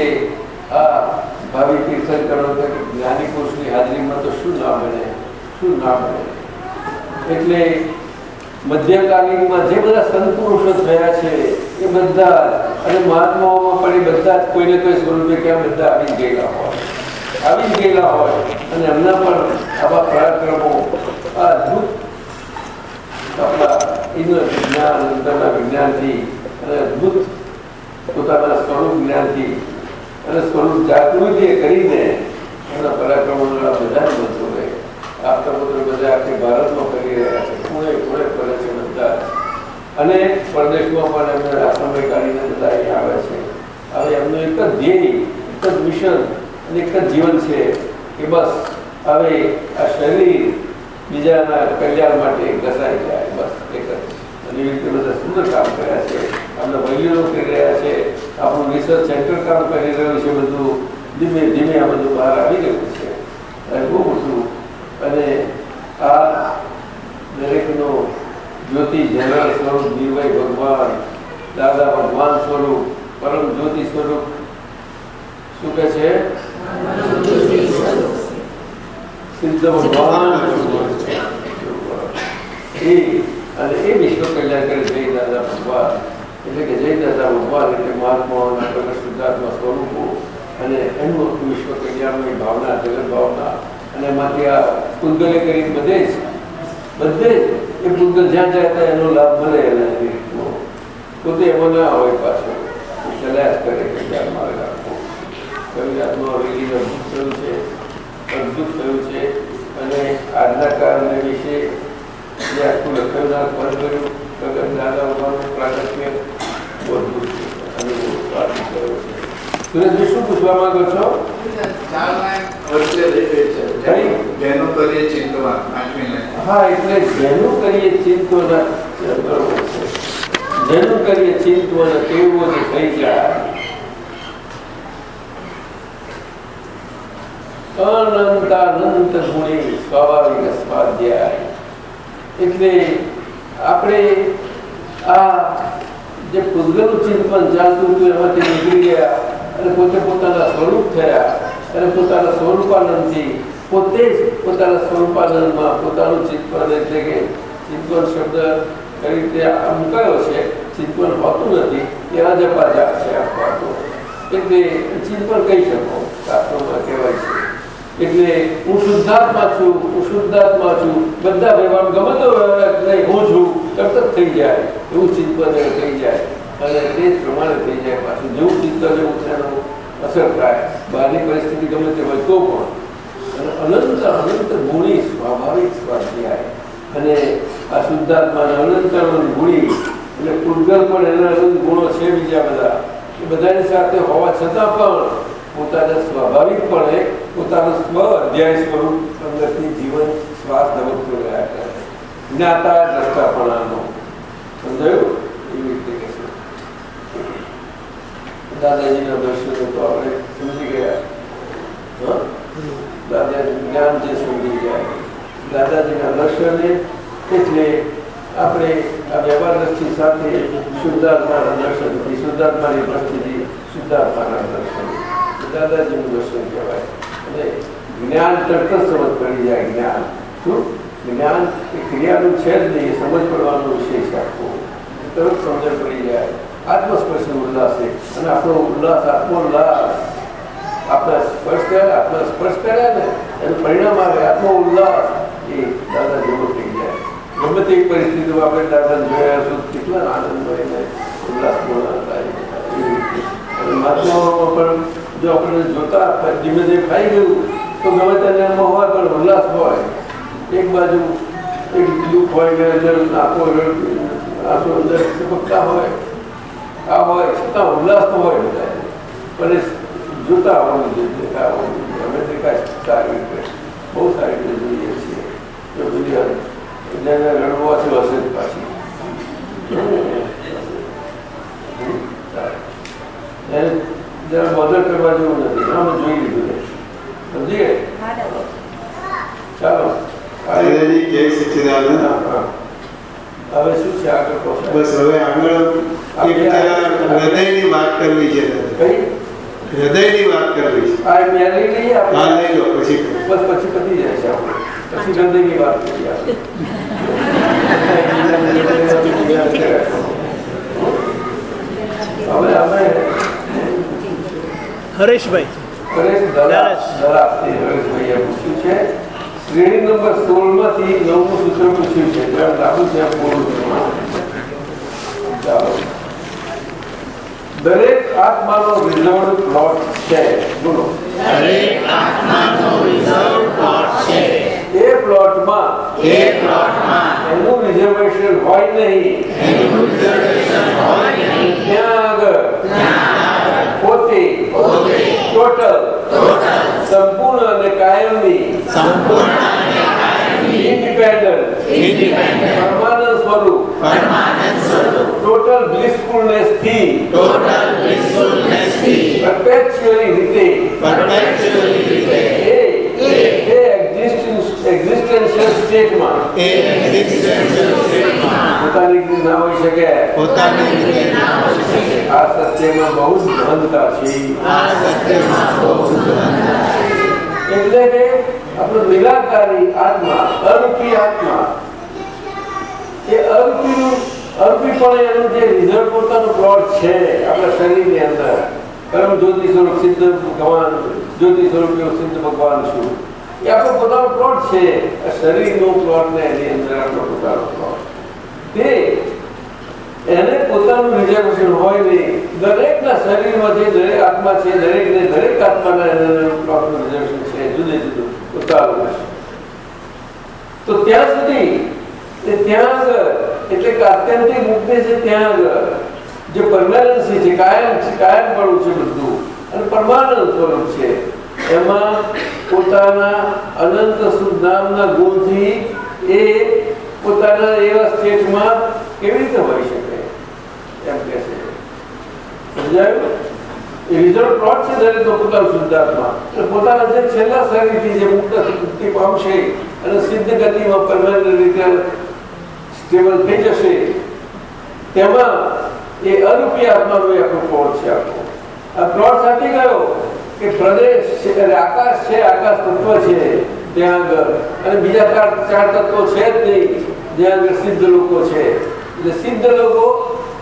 રીતે આ ભાવિ તીર્થંકરો જ્ઞાની પુરુષની હાજરીમાં તો શું ના મળે? શું ના મળે? એટલે મધ્યકાલીનમાં જે બધા સંત થયા છે, એ બધા અને મહાત્માઓમાં પણ એ બધા જ કોઈને કોઈ સ્વરૂપે ક્યાં બધા આવી ગયેલા હોય. આવી ગયેલા હોય. અને એમના પણ આવા પરાક્રમો, આ અદભુત આપણા ઇન્દ્ર વિજ્ઞાન, અંતરના વિજ્ઞાનથી અને અદભુત પોતાના સ્વરૂપ જ્ઞાનથી અને સ્વરૂપ જાગૃતિ કરીને એના પરાક્રમો બધા મળતો રહે આપતા પુત્ર બધા આખી ભારતમાં કરી રહ્યા છે. ખૂણે ખૂણે ફરે છે બધા. અને પરદેશમાં પણ એમને આ કાઢીને બધા અહીંયા આવે છે. હવે એમનું એક જ ધ્યેય, એક જ મિશન અને એક જ જીવન છે કે બસ હવે આ શરીર બીજાના કલ્યાણ માટે ઘસાઈ જાય. બસ એક જ. અને એવી રીતે બધા સુંદર કામ કર્યા છે. અમને વૈદ્યો કરી રહ્યા છે. આપણું રિસર્ચ સેન્ટર કામ કરી રહ્યું છે, બધું ધીમે ધીમે આ બધું બહાર આવી રહ્યું છે. અને બહુ મોટું અને આ દરેકનો જ્યોતિ જનરલ સ્વરૂપ નિર્ભય ભગવાન, દાદા ભગવાન સ્વરૂપ, પરમ જ્યોતિ સ્વરૂપ. શું કે છે? અને એ વિશ્વ કલ્યાણ કરે જય દાદા ભગવાન. એટલે કે જય દાદા ભગવાન એટલે મહાત્માઓના પ્રગટ શુદ્ધાત્મા સ્વરૂપો અને એનું વિશ્વ કલ્યાણની ભાવના, જગત ભાવના અને એમાંથી આ પૂતગલે કરી બધે જ બધે જ એ પૂતગલ જ્યાં જાય ત્યાં એનો લાભ મળે એના રીતનો પોતે એમાં ના હોય પાછો. ચલ્યા જ કરે કલ્યાણમાં આવે રાખવો કવિરાતનું હવેલી અદભુત થયું છે અદભુત થયું છે અને આજના કારણે વિશે જે આખું લખેલું કર્યું. ગગન દાદા ભગવાનનું પ્રાગટ્ય બહુ અદભુત છે અને બહુ સ્વાગત થયો છે સુરેશભાઈ શું પૂછવા માંગો છો જેનું કરીએ ચિંતવા આઠમી લાઈન હા એટલે જેનું કરીએ ચિંતવના બરોબર છે જેનું કરીએ ચિંતવના તેવું જ થઈ જાય અનંતાનંત ગુણી સ્વાભાવિક સ્વાધ્યાય એટલે આપણે આ જે પૂતગલનું ચિંતન ચાલતું હતું, એમાંથી નીકળી ગયા અને પોતે પોતાના સ્વરૂપ થયા અને પોતાના સ્વરૂપાનંદથી પોતે જ પોતાના સ્વરૂપાનંદમાં પોતાનું ચિંતન એટલે કે ચિંતન શબ્દ કઈ રીતે મુકાયો છે, ચિંતન હોતું નથી ત્યાં જપાજાપ છે આપવા એટલે ચિંતન કહી શકો, શાસ્ત્રોમાં કહેવાય છે. એટલે હું શુદ્ધાત્મા છું, હું શુદ્ધાત્મા છું. બધા વ્યવહાર ગમે તો વ્યવહાર નહીં, હું છું. તરત જ થઈ જાય. એવું ચિંતન થઈ જાય. અને તે જ પ્રમાણે થઈ જાય પાછું. જેવું ચિંતન એવું તેનું અસર થાય. બહારની પરિસ્થિતિ ગમે તે હોય તો પણ. અને અનંત અનંત ગુણી સ્વાભાવિક સ્વાધ્યાય. અને આ શુદ્ધાત્માને અનંત અનંત ગુણી, એટલે પૂર્ગલ પણ એના અનંત ગુણો છે બીજા બધા. એ બધાની સાથે હોવા છતાં પણ પોતાના સ્વાભાવિકપણે પોતાનું સ્વ અધ્યાય સ્વરૂપ અંદરથી જીવન શ્વાસ ધબકતો જ્ઞાતા દ્રષ્ટાપણાનો. સમજાયું? એવી રીતે કે દાદાજીના દર્શનો તો આપણે સમજી ગયા. દાદાજી જ્ઞાન જે સમજી ગયા. દાદાજીના દર્શને એટલે આપણે આ વ્યવહાર દ્રષ્ટિ સાથે શુદ્ધાત્માના દર્શનથી શુદ્ધાત્માની દ્રષ્ટિથી શુદ્ધાત્માના દર્શન. દાદાજીનું દર્શન કહેવાય. અને જ્ઞાન તરત જ સમજ પડી જાય જ્ઞાન. શું? જ્ઞાન એ ક્રિયાનું છે જ નહીં સમજ પડવાનો વિષય છે આખો. તરત સમજણ પડી જાય. આત્મસ્પર્શનો ઉલ્લાસ છે અને આપણો ઉલ્લાસ, આત્મોલ્લાસ. આપણા સ્પર્શ કર્યા, આપણા સ્પર્શ કર્યા ને, એનું પરિણામ આવે. આત્મો ઉલ્લાસ એ દાદા જેવો થઈ જાય. ગમે તે પરિસ્થિતિમાં આપણે દાદા જોયા છું કેટલા આનંદમય ને ઉલ્લાસ પૂર્ણ થાય એવી રીતે. અને મહાત્માઓમાં પણ જો આપણે જોતા ધીમે ધીમે ખાઈ ગયું, તો ગમે તેને એમાં હોય, પણ ઉલ્લાસ હોય. એક બાજુ એક દુઃખ હોય કે અંદર આખો અંદર ચપકતા હોય, આ હોય, છતાં ઉલ્લાસ તો હોય બધા. પણ જોતા આવવાનું જોઈએ દેખા આવવાનું જોઈએ અમે દેખા સારી રીતે, બહુ સારી રીતે જોઈએ છીએ. જો બધી એટલે રડવાથી હશે જ પાછી. જરા બોધર કરવા જેવું નથી આમ જોઈ લીધું છે સમજી ગયા ચાલો દાદાજી જય સચ્ચિદાનંદ હવે શું છે આગળ પહોંચાય બસ હવે આગળ એક જરા હૃદયની વાત કરવી છે દાદા. હૃદયની વાત કરવી છે આ મેં લઈ લઈએ હા આપણે લઈ લો પછી બસ પછી પતી જાય છે આપણે પછી હૃદયની વાત કરીએ આપણે હવે અમે હરેશભાઈ. હરેશભાઈએ પૂછ્યું છે. શ્રેણી નંબર સોળમાંથી નવમું સૂત્ર પૂછ્યું છે. લાગુ છે દરેક આત્માનો રિઝર્વ પ્લોટ છે. બોલો. દરેક આત્માનો રિઝર્વ પ્લોટ છે. એ પ્લોટમાં એ પ્લોટમાં એનું રિઝર્વેશન હોય નહીં. એનું રિઝર્વેશન હોય નહીં. ત્યાં આગળ? પોતે ટોટલ સંપૂર્ણ અને કાયમની સંપૂર્ણ અને કાયમી ઇન્ડિપેન્ડન્ટ Independent. પરમાનન્ટ સ્વરૂપ પરમાનંદ સ્વરૂપ ટોટલ બ્લિસફુલનેસથી ટોટલ બ્લિસફુલનેસથી પરપેચ્યુઅલી રીતે પરપેચ્યુઅલી રીતે એ એ એક્ઝિસ્ટન્સ એક્ઝિસ્ટન્શિયલ સ્ટેટમાં એ existential પોતાની રીતે ના હોઈ શકે. પોતાની રીતે ના હોઈ શકે. આ સત્યમાં બહુ જ મહાનતા છે. આ સત્યમાં બહુ સુંદર એટલે કે આપણો નિરાકારી આત્મા અરૂપી આત્મા એ અરૂપીનું અરૂપીપણે એનું જે રિઝર્વ પોતાનો પ્લોટ છે આપણા શરીરની અંદર. પરમ જ્યોતિ સ્વરૂપ સિદ્ધ ભગવાન જ્યોતિ સ્વરૂપ સિદ્ધ ભગવાન છું. એ ત્યાં સુધી એટલે કે આત્યંતિક મુક્તિ છે ત્યાં આગળ જે પરમાનન્સી છે કાયમ છે કાયમ પડવું છે બધું. અને પરમાનંદ સ્વરૂપ છે. એમાં પોતાના અનંત સુધનામના ગુણથી એ પોતાના એવા સ્ટેટમાં કેવી રીતે હોઈ શકે? એમ કે છે. સમજાયું? પ્લોટ છે અને સિદ્ધ ગતિમાં રીતે થઈ જશે, તેમાં એ અરૂપી આત્માનો આખો પ્લોટ છે આ પ્લોટ સાચી ગયો? કે પ્રદેશ છે, એટલે આકાશ છે, આકાશ તત્વ છે ત્યાં આગળ. અને બીજા ચાર ચાર તત્વો છે જ નહીં, જ્યાં આગળ સિદ્ધ લોકો છે. એટલે સિદ્ધ લોકો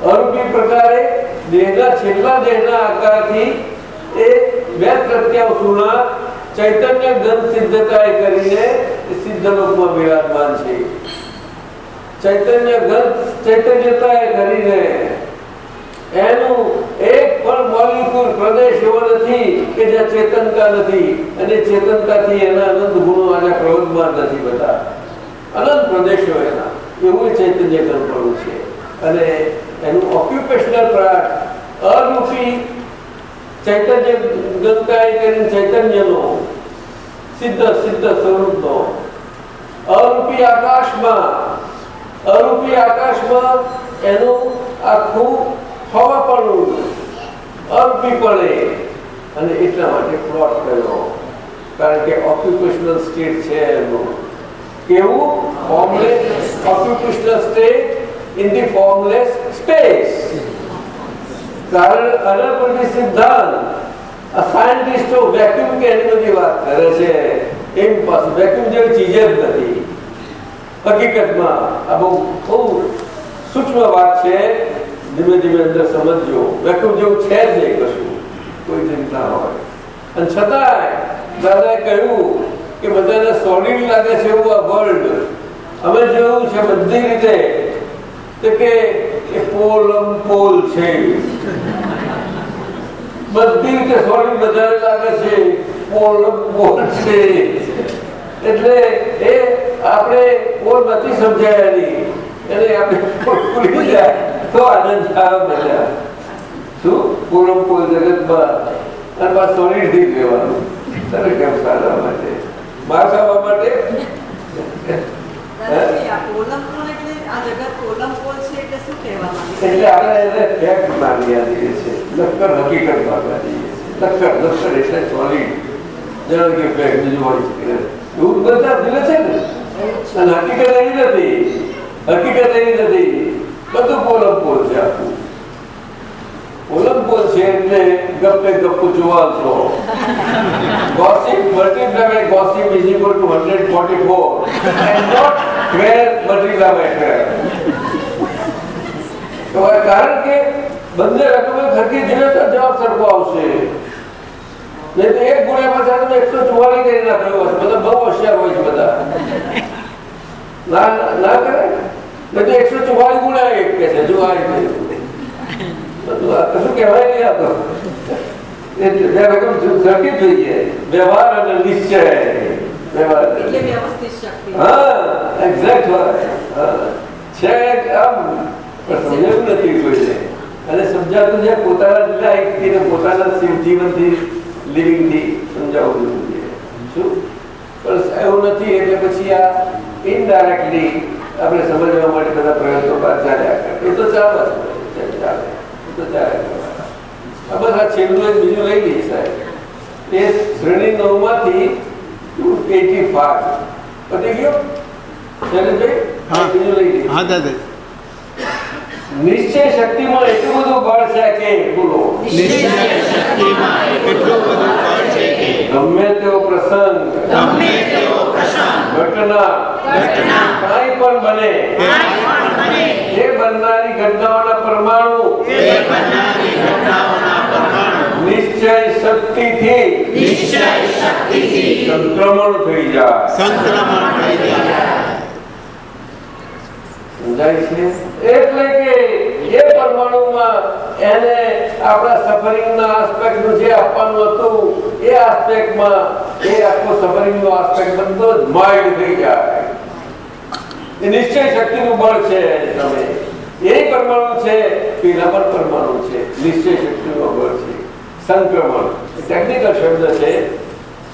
અરૂપી પ્રકારે દેહના છેલ્લા દેહના આકારથી એ બે પ્રત્યાવસુના ચૈતન્ય ગંધ એ કરીને સિદ્ધ લોકમાં વિરાજમાન છે. ચૈતન્ય ગંધ ચૈતન્યતા કરીને એનું એક પણ મોલિક્યુલ પ્રદેશ એવો નથી કે જ્યાં ચેતનતા નથી અને ચેતનતાથી એના અનંત ગુણો આજે પ્રવર્તમાન નથી બધા અનંત પ્રદેશો એના. એવું ચૈતન્ય ગણપડું છે. અને એનું ઓક્યુપેશનલ પ્રાણ, અરૂપી ચૈતન્ય ગંગાએ કરીને ચૈતન્યનો, સિદ્ધ સિદ્ધ સ્વરૂપનો. અરૂપી આકાશમાં અરૂપી આકાશમાં એનું આખું હવાપણું પડે. અને એટલા માટે પ્લોટ કર્યો. કારણ કે ઓક્યુપેશનલ સ્ટેટ છે એનું. કેવું? Formless occupational state in the formless space કારણ આના પરથી સિદ્ધાંત. સાયન્ટિસ્ટો વેક્યુમ કે એની બધી વાત કરે છે. એમ પાસે વેક્યુમ જેવી ચીજ જ નથી. હકીકતમાં આ બહુ બહુ સૂક્ષ્મ વાત છે. ધીમે ધીમે અંદર સમજજો. વેક્યુમ જેવું છે જ નહીં કશું. કોઈ ચિંતા હોય. અને છતાંય દાદાએ કહ્યું કે બધાને સોલિડ લાગે છે એવું આ વર્લ્ડ અમે જોયું છે બધી રીતે. તો કે પોલમ પોલ છે. બધી રીતે સોલિડ બધાને લાગે છે પોલમ પોલ છે. એટલે એ આપણે પોલ નથી સમજાયા એને આપણે ભૂલી જાય તો આનંદ આવે. બધા શું? પૂરમ પૂર જગતમાં અને સોલિડથી રહેવાનું તને કેમ સારા માટે? માર ખાવા માટે એટલે એટલે આપણે એને ફેક્ટ છીએ? હકીકત માનવા એટલે સોલિડ જાણે કે ફેક્ટ બીજું હોય એવું બધા દિલે છે ને? અને હકીકત એવી નથી. હકીકત એવી નથી. બધું પોલમ પોલ છે આખું. પોલમ પોલ છે એટલે gappe ગપ્પુ જોવાશો gossip multiplied by gossip is equal to 144 and not 12 multiplied by 12 તો આ કારણ કે બંને રકમે થકી જીવે તો જવાબ સરખો આવશે. નહીં તો એક ગુણ્યા પાછા તમે એકસો ચુવાલીસ કરી નાખ્યો હશે. બધા બહુ હોશિયાર હોય છે બધા. ના ના કરે નહીં તો એકસો ચુવાલીસ ગુણ્યા એક કે છે જો આ રીતે. બધું કહેવાય નહીં આ એટલે બે રકમ ઝડપી જોઈએ વ્યવહાર અને નિશ્ચય. વ્યવહાર હા એક્ઝેક્ટ હા. છે આમ. પણ સમજાયું નથી કોઈને. અને સમજાતું છે પોતાના લાઈફથી પોતાના જીવનથી લિવિંગથી સમજાવવું જોઈએ શું? પણ એવું નથી એટલે પછી આ ઇનડાયરેક્ટલી આપણે સમજવા માટે બધા પ્રયત્નો બહાર ચાલ્યા કરે. એ તો ચાલે જ ચાલે. એ તો ચાલે આ બસ આ છેલ્લું એક બીજું લઈ લઈએ સાહેબ. એ શ્રેણી નવમાંથી ટુ એટી ફાઈવ પતી ગયો? શૈલેષભાઈ હા. બીજું લઈ લઈએ. હા દાદા. નિશ્ચય શક્તિમાં એટલું બધું બળ છે કે બોલો નિશ્ચય શક્તિમાં એટલું બધું બળ છે કે ગમે તેવો પ્રસંગ. ગમે તેવો પ્રસંગ. ઘટના. ઘટના. કાંઈ પણ બને. કાંઈ પણ બને. એ બનનારી ઘટનાઓના પરમાણુ. એ બનનારી ઘટનાઓના પરમાણુ. નિશ્ચય શક્તિથી નિશ્ચય શક્તિથી સંક્રમણ થઈ જાય. સંક્રમણ થઈ જાય. સમજાય છે? એટલે કે એ પરમાણુમાં એને આપણા સફરિંગના આસ્પેક્ટનું જે આપવાનું હતું, એ આસ્પેક્ટમાં એ આખો સફરિંગનો આસ્પેક્ટ બનતો જ માઇન્ડ થઈ જાય. એ નિશ્ચય શક્તિનું બળ છે તમે એ પરમાણુ છે પેલા પણ પરમાણુ છે. નિશ્ચય શક્તિનું બળ છે. સંક્રમણ. ટેકનિકલ શબ્દ છે.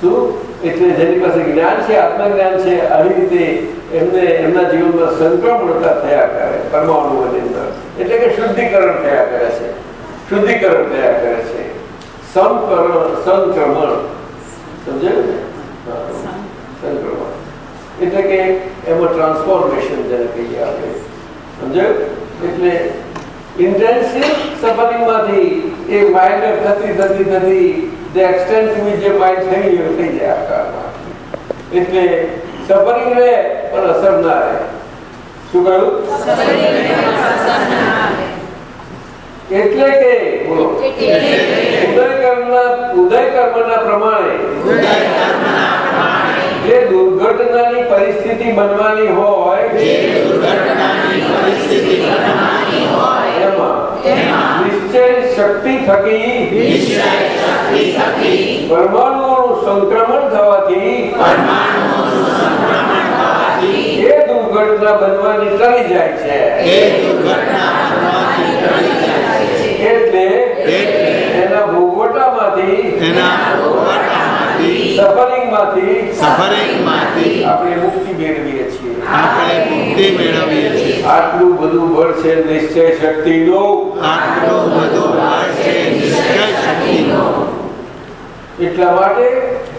શું એટલે જેની પાસે જ્ઞાન છે, આત્મજ્ઞાન છે, આવી રીતે એમને, એમના જીવનમાં સંક્રમણતા થયા કરે પરમાણુઓની એટલે કે શુદ્ધિકરણ થયા કરે છે. શુદ્ધિકરણ થયા કરે છે. સંકરણ, સંક્રમણ. સમજાયું એટલે કે એમાં ટ્રાન્સફોર્મેશન જેને કહીએ આપણે. સમજાયું? એટલે ઇન્ટેન્સિવ સફરિંગમાંથી એ વાયર થતી થતી થતી જે એક્સટેન્ટ ટુ જે માઇન્ડ થઈ ગયું થઈ જાય આકારમાં એટલે સફરિંગ રહે પણ અસર ના રહે શું કહ્યું એટલે કે બોલો ઉદય કર્મના ઉદય કર્મના પ્રમાણે જે દુર્ઘટનાની પરિસ્થિતિ બનવાની હોય એમાં શક્તિ થકી. પરમાણુઓનું સંક્રમણ થવાથી એ દુર્ઘટના બનવાની ટળી જાય છે. એટલે એના ભોગવટામાંથી સફરિંગમાંથી સફરિંગમાંથી આપણે મુક્તિ મેળવીએ છીએ. આપણે મુક્તિ મેળવીએ છીએ. આટલું બધું બળ છે નિશ્ચય શક્તિનું. આટલું બધું બળ છે નિશ્ચય શક્તિનું. એટલા માટે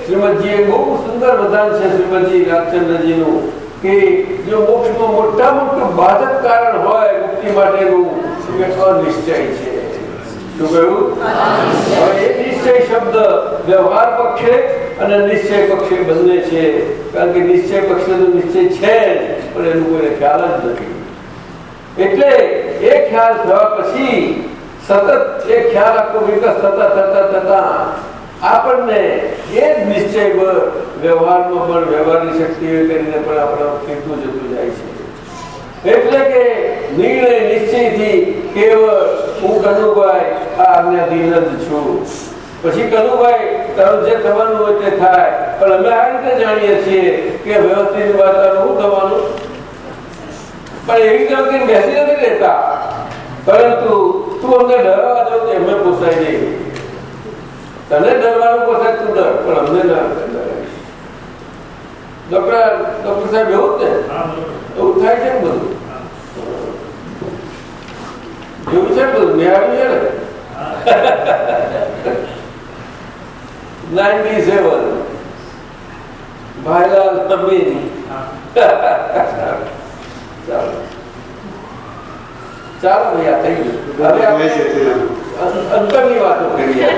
શ્રીમદજીએ બહુ સુંદર વિધાન છે શ્રીમદજી રાજચંદ્રજીનું કે જો મોક્ષમાં મોટા મોટું બાધક કારણ હોય મુક્તિ માટેનું એ અનિશ્ચય છે. એ નિશ્ચય શબ્દ વ્યવહાર પક્ષે અને નિશ્ચય પક્ષે બંને છે. કારણ કે નિશ્ચય પક્ષે તો નિશ્ચય છે જ, પણ એનું કોઈને ખ્યાલ જ નથી. એટલે એ ખ્યાલ થવા પછી સતત, એ ખ્યાલ આખો વિકાસ થતા થતા થતા આપણને એ જ નિશ્ચય વ્યવહારમાં પણ વ્યવહારની શક્તિ કરીને પણ આપણે ફીરતું જતું જાય છે. એટલે કે નિર્ણય નિશ્ચયથી કેવળ હું કનુભાઈ આ આજ્ઞાધીન જ છું. પછી કનુભાઈ, તારું જે થવાનું હોય તે થાય. પણ અમે આ રીતે જાણીએ છીએ કે વ્યવસ્થિત વાતાવરણ શું થવાનું? પણ એવી રીતે બેસી નથી રહેતા. પરંતુ તું અમને ડરાવવા દો તો એમને પોસાય નહીં. તને ડરવાનું પોસાય તું ડર, પણ અમને ના ડોક્ટર ડોક્ટર સાહેબ, એવું જ ને? એવું થાય છે ને? બધું. એવું ચાલો. ચાલો ભૈયા થઈ ગયું. હવે આપણે અંતરની વાતો કરીએ.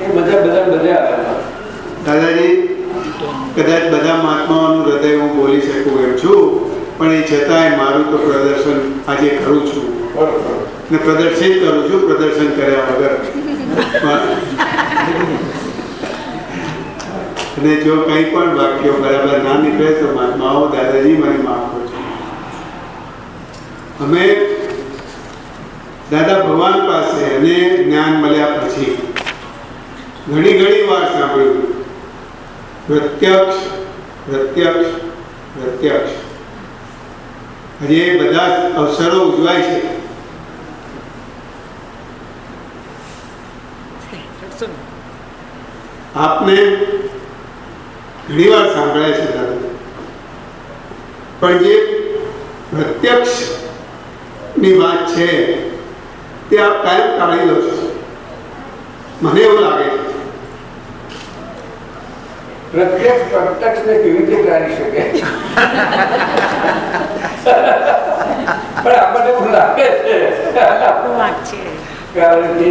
એ બધા બધા બધા દાદાજી કદાચ બધા મહાત્માઓનું હૃદય હું બોલી શકું એમ છું, પણ એ છતાંય મારું તો પ્રદર્શન આજે કરું છું. ને પ્રદર્શિત કરું છું પ્રદર્શન કર્યા વગર. અને જો કંઈ પણ વાક્યો બરાબર ના નીકળે તો મહાત્માઓ, દાદાજી મને માફ કરજો. અમે દાદા ભગવાન પાસે અને જ્ઞાન મળ્યા પછી ઘણી ઘણી વાર સાંભળ્યું. પ્રત્યક્ષ પ્રત્યક્ષ પ્રત્યક્ષ. આજે બધા અવસરો ઉજવાય છે. આપને ઘણી વાર સાંભળ્યા છે પણ જે પ્રત્યક્ષની વાત છે, તે આપ કાયમ ટાળી લો છો. મને એવું લાગે છે. પ્રત્યક્ષ પ્રત્યક્ષ ને કેવી રીતે ટાળી શકે? પણ આપણને એવું લાગે છે. કારણ કે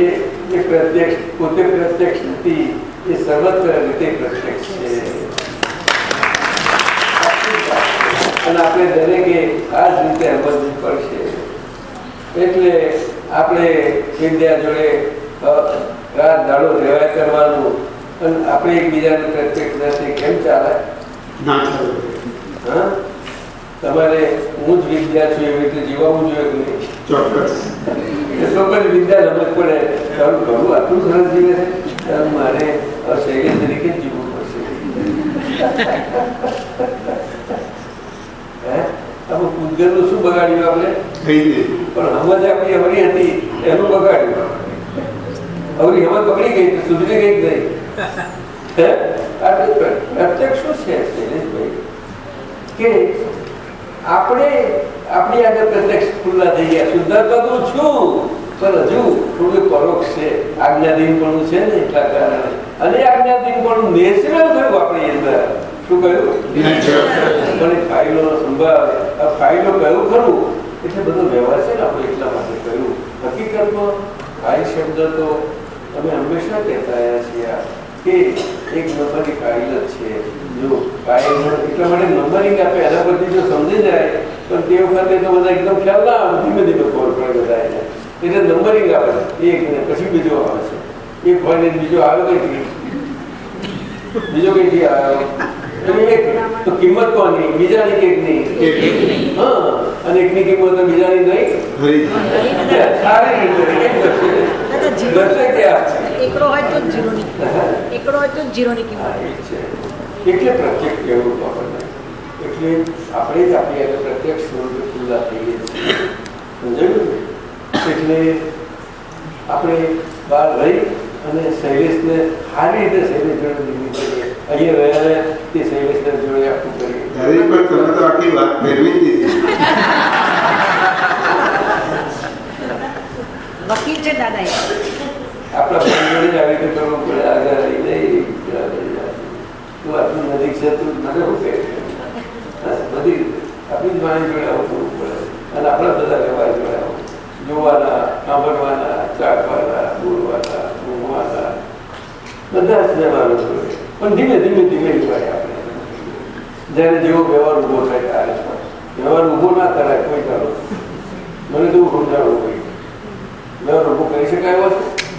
એ પ્રત્યક્ષ પોતે પ્રત્યક્ષ નથી એ સર્વત્ર રીતે પ્રત્યક્ષ છે. અને આપણે દરેકે આ જ રીતે સમજવું પડશે. એટલે આપણે વિદ્યા જોડે રાત દાડો રહેવાય કરવાનું અને આપણે એકબીજાને પ્રત્યક્ષ નથી કેમ ચાલે ના ચાલે. હા? તમારે હું જ વિદ્યા છું એવી રીતે જીવવું જોઈએ કે નહીં? ચોક્કસ. લોકોને વિદ્યા રમત પડે. તારું ઘણું આટલું સરસ જીવે છે. મારે શૈલી તરીકે જીવવું પડશે. આપણે પૂતગલનું શું બગાડ્યું આપણે? પણ હમજ આપણી અવરી હતી. એનું બગાડ્યું. અવરી સમજ પકડી ગઈ સુધરી ગઈ જ નહીં? પ્રત્યક્ષ શું છે? કે આપણે આપણી આગળ પ્રત્યક્ષ ખુલ્લા થઈ ગયા શુદ્ધાત્મા તો છું પણ હજુ થોડું પરોક્ષ છે. આજ્ઞાધીનપણું છે ને એટલા કારણે. અને આજ્ઞાધીનપણું નેચરલ થયું આપણી અંદર. શું કહ્યું? પણ એ ફાઇલોનો સંભાળ આ ફાઇલો કયું ખરું? એટલે બધો વ્યવહાર છે ને આપણે એટલા માટે કહ્યું હકીકતમાં ફાઇલ શબ્દ તો અમે હંમેશા કહેતા આવ્યા છીએ કે એક નંબરની જ છે. જો કાયદો એટલા માટે નંબરિંગ આપે એના પરથી જો સમજી જાય પણ તે વખતે તો બધા એકદમ ખ્યાલ ના આવે ધીમે ધીમે ખબર પડે બધા એને. એટલે નંબરિંગ આવે એક ને પછી બીજો આવે છે. એક ફાઇલ બીજો આવ્યો કઈ બીજો કઈ આવ્યો તો કિંમત કોની? બીજાની કેટલી હા અને એકની કિંમત તો બીજાની નહીં? સારી રીતે. દર્શક ક્યાં છે. એકડો હોય તો જ કિંમત. એકડો હોય તો જ જીરોની કિંમત. એટલે પ્રત્યક્ષ તો આપણને? એટલે આપણે જ આપણી આગળ પ્રત્યક્ષ સ્વરૂપે ખુલ્લા થઈએ છીએ. સમજાયું એટલે આપણે બહાર રહી અને શૈલેષને સારી રીતે શૈલેષ જોડે નિમિત્ત કરીએ અહીંયા રહ્યા તે શૈલેષને જોડે આખું કરીએ પણ તમે તો આખી વાત ફેરવી દીધી. વકીલ છે દાદા આપણા જોડે આવી રીતે પડે. આગળ નહીં તું આટલું નજીક છે, તું મને શું કહે? પડે. અને આપણા બધા જોડે આવું. જોવાના, સાંભળવાના, ચાખવાના બધા જ પણ ધીમે ધીમે ધીમે આપણે. જ્યારે જેવો વ્યવહાર ઊભો થાય વ્યવહાર ઊભો ના કરાય, કોઈ કરો મને તો સમજાવવું કોઈ વ્યવહાર ઊભો કરી શકાય એવો છે?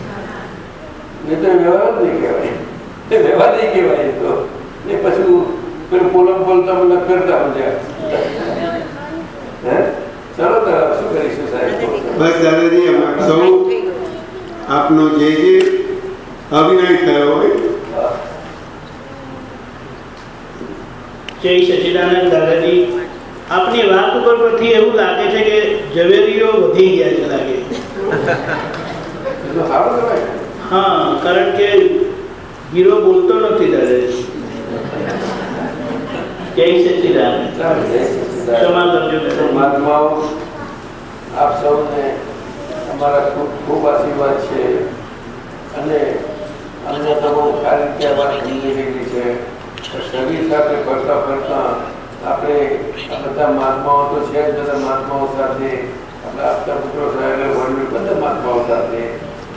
એ તો વ્યવહાર જ નહીં કહેવાય એ વ્યવહાર નહીં કહેવાય એ તો એ પછી પેલું પોલમ બોલતા મને કરતા મજા હે ચાલો તો શું કરીશું સાહેબ બસ દાદાજી અમે સૌ આપનો જે જે અભિનય થયો હોય જય સચિદાનંદ દાદાજી આપની વાત ઉપર પરથી એવું લાગે છે કે ઝવેરીઓ વધી ગયા છે લાગે સારું કહેવાય હા, કારણ કે હીરો બોલતો નથી દાદાજી જય ક્ષમા કરજો દાદાજી. મહાત્માઓ આપ સૌને અમારા ખૂબ ખૂબ આશીર્વાદ છે. અને અમને તો બહુ સારી રીતે અમારી જિંદગી છે. શરીર સાથે ફરતા ફરતા આપણે બધા મહાત્માઓ તો છે જ, બધા મહાત્માઓ સાથે, આપણા આપતા પુત્રો સાહેબ બધા મહાત્માઓ સાથે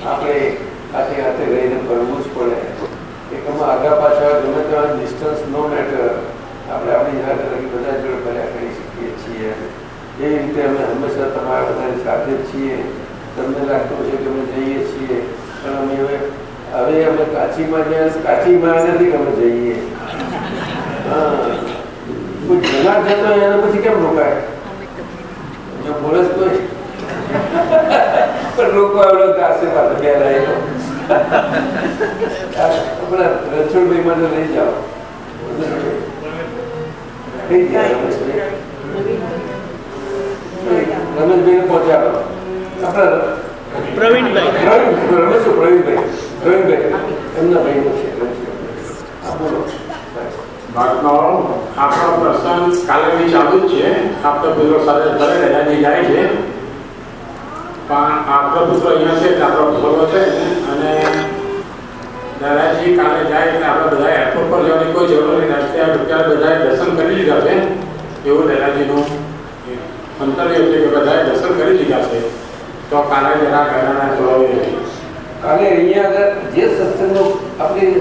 આપણે હાથે હાથે રહીને ફરવું જ પડે. એકમાં આગા પાછા ગમે ત્યાં ડિસ્ટન્સ નો મેટર આપણે આપણી જાતે રહી બધા જોડે ફર્યા કરી શકીએ છીએ. એ રીતે અમે હંમેશા તમારા બધાની સાથે જ છીએ. તમને લાગતું છે કે અમે જઈએ છીએ, પણ અમે હવે હવે અમે કાચીમાં જ્યાં કાચીમાં નથી કે અમે જઈએ. હા. કોઈ જનાર જતો હોય એને પછી કેમ રોકાય? જો બોલે જ કોઈ પણ રોકવા આવડો તો. આશીર્વાદ બે રહેલો રણછોડભાઈ માટે લઈ જાઓ. રમેશભાઈ. પહોંચાડો. આપણા પ્રવીણભાઈ. પ્રવીણ રમેશ પ્રવીણભાઈ. પ્રવીણભાઈ એમના ભાઈનું છે બોલો. આપણો પ્રસંગ કાલે ચાલુ જ છે. આપણા પુત્રો સાથે રજાજી જાય છે પણ આપણો પુત્રો અહીંયા છે એટલે આપણો ભોગવો છે. અને દાદાજી કાલે જાય એટલે આપણે બધા એરપોર્ટ પર જવાની કોઈ જરૂર નહીં રસ્તે અત્યારે બધાએ દર્શન કરી લીધા છે. એવું દાદાજીનું મંતવ્ય છે કે બધાએ દર્શન કરી લીધા છે. તો કાલે જરા ઘરના જોડાવી કાલે અહીંયા આગળ જે સત્સંગનો આપણી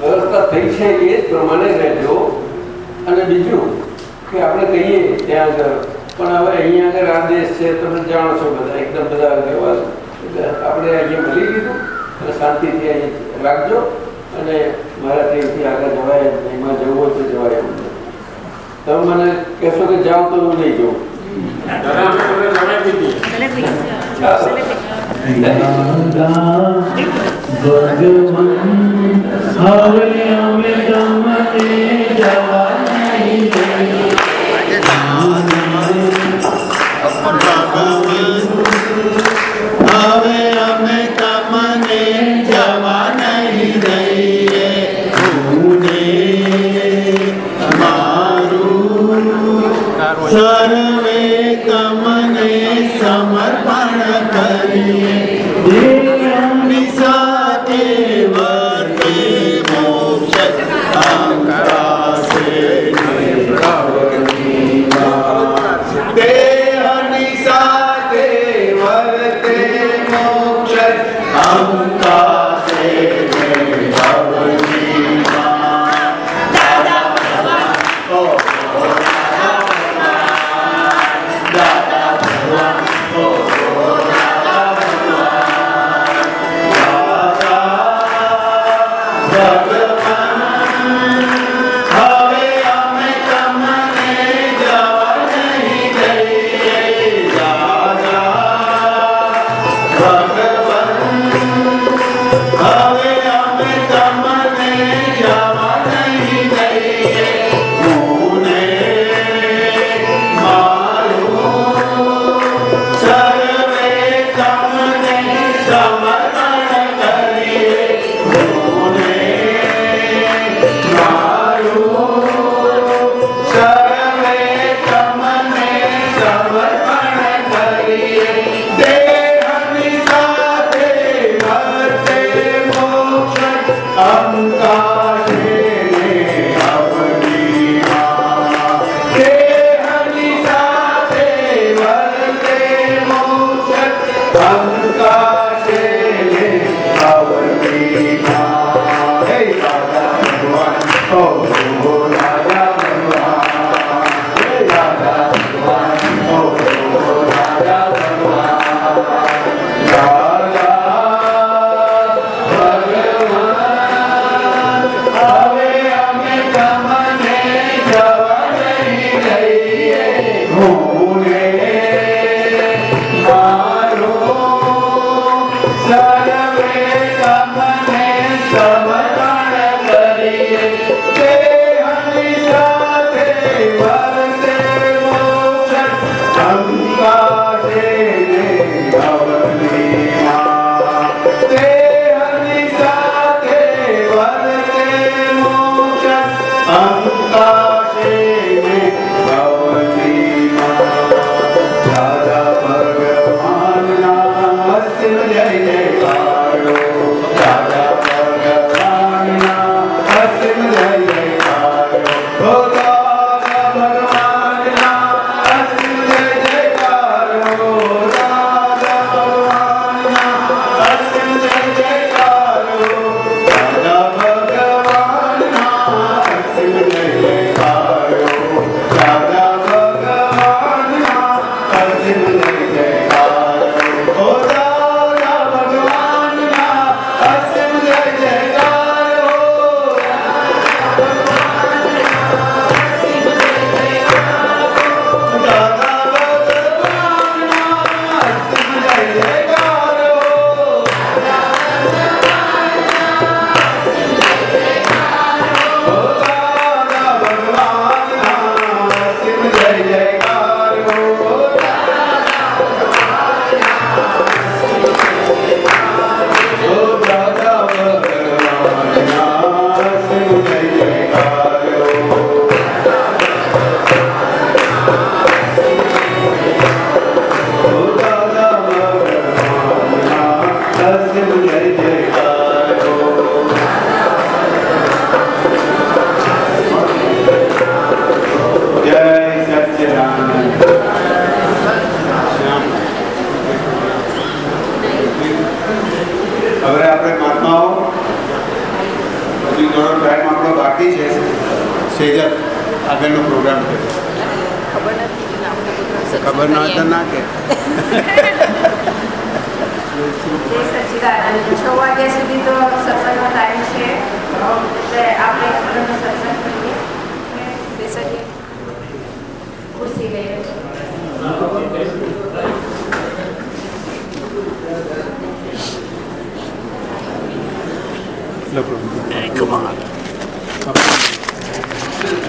વ્યવસ્થા થઈ છે એ જ પ્રમાણે રહેજો. અને બીજું કે આપણે કહીએ ત્યાં આગળ પણ હવે અહીંયા આગળ આ દેશ છે તમે જાણો છો બધા એકદમ બધા વ્યવહાર આપણે અહીંયા મળી લીધું અને શાંતિથી અહીં રાખજો અને મારા ત્યાંથી આગળ જવાય એમાં જવું હોય તો જવાય એમ તમે મને કહેશો કે જાઓ તો હું નહીં જઉં દીધી હવે અમે તમને જવા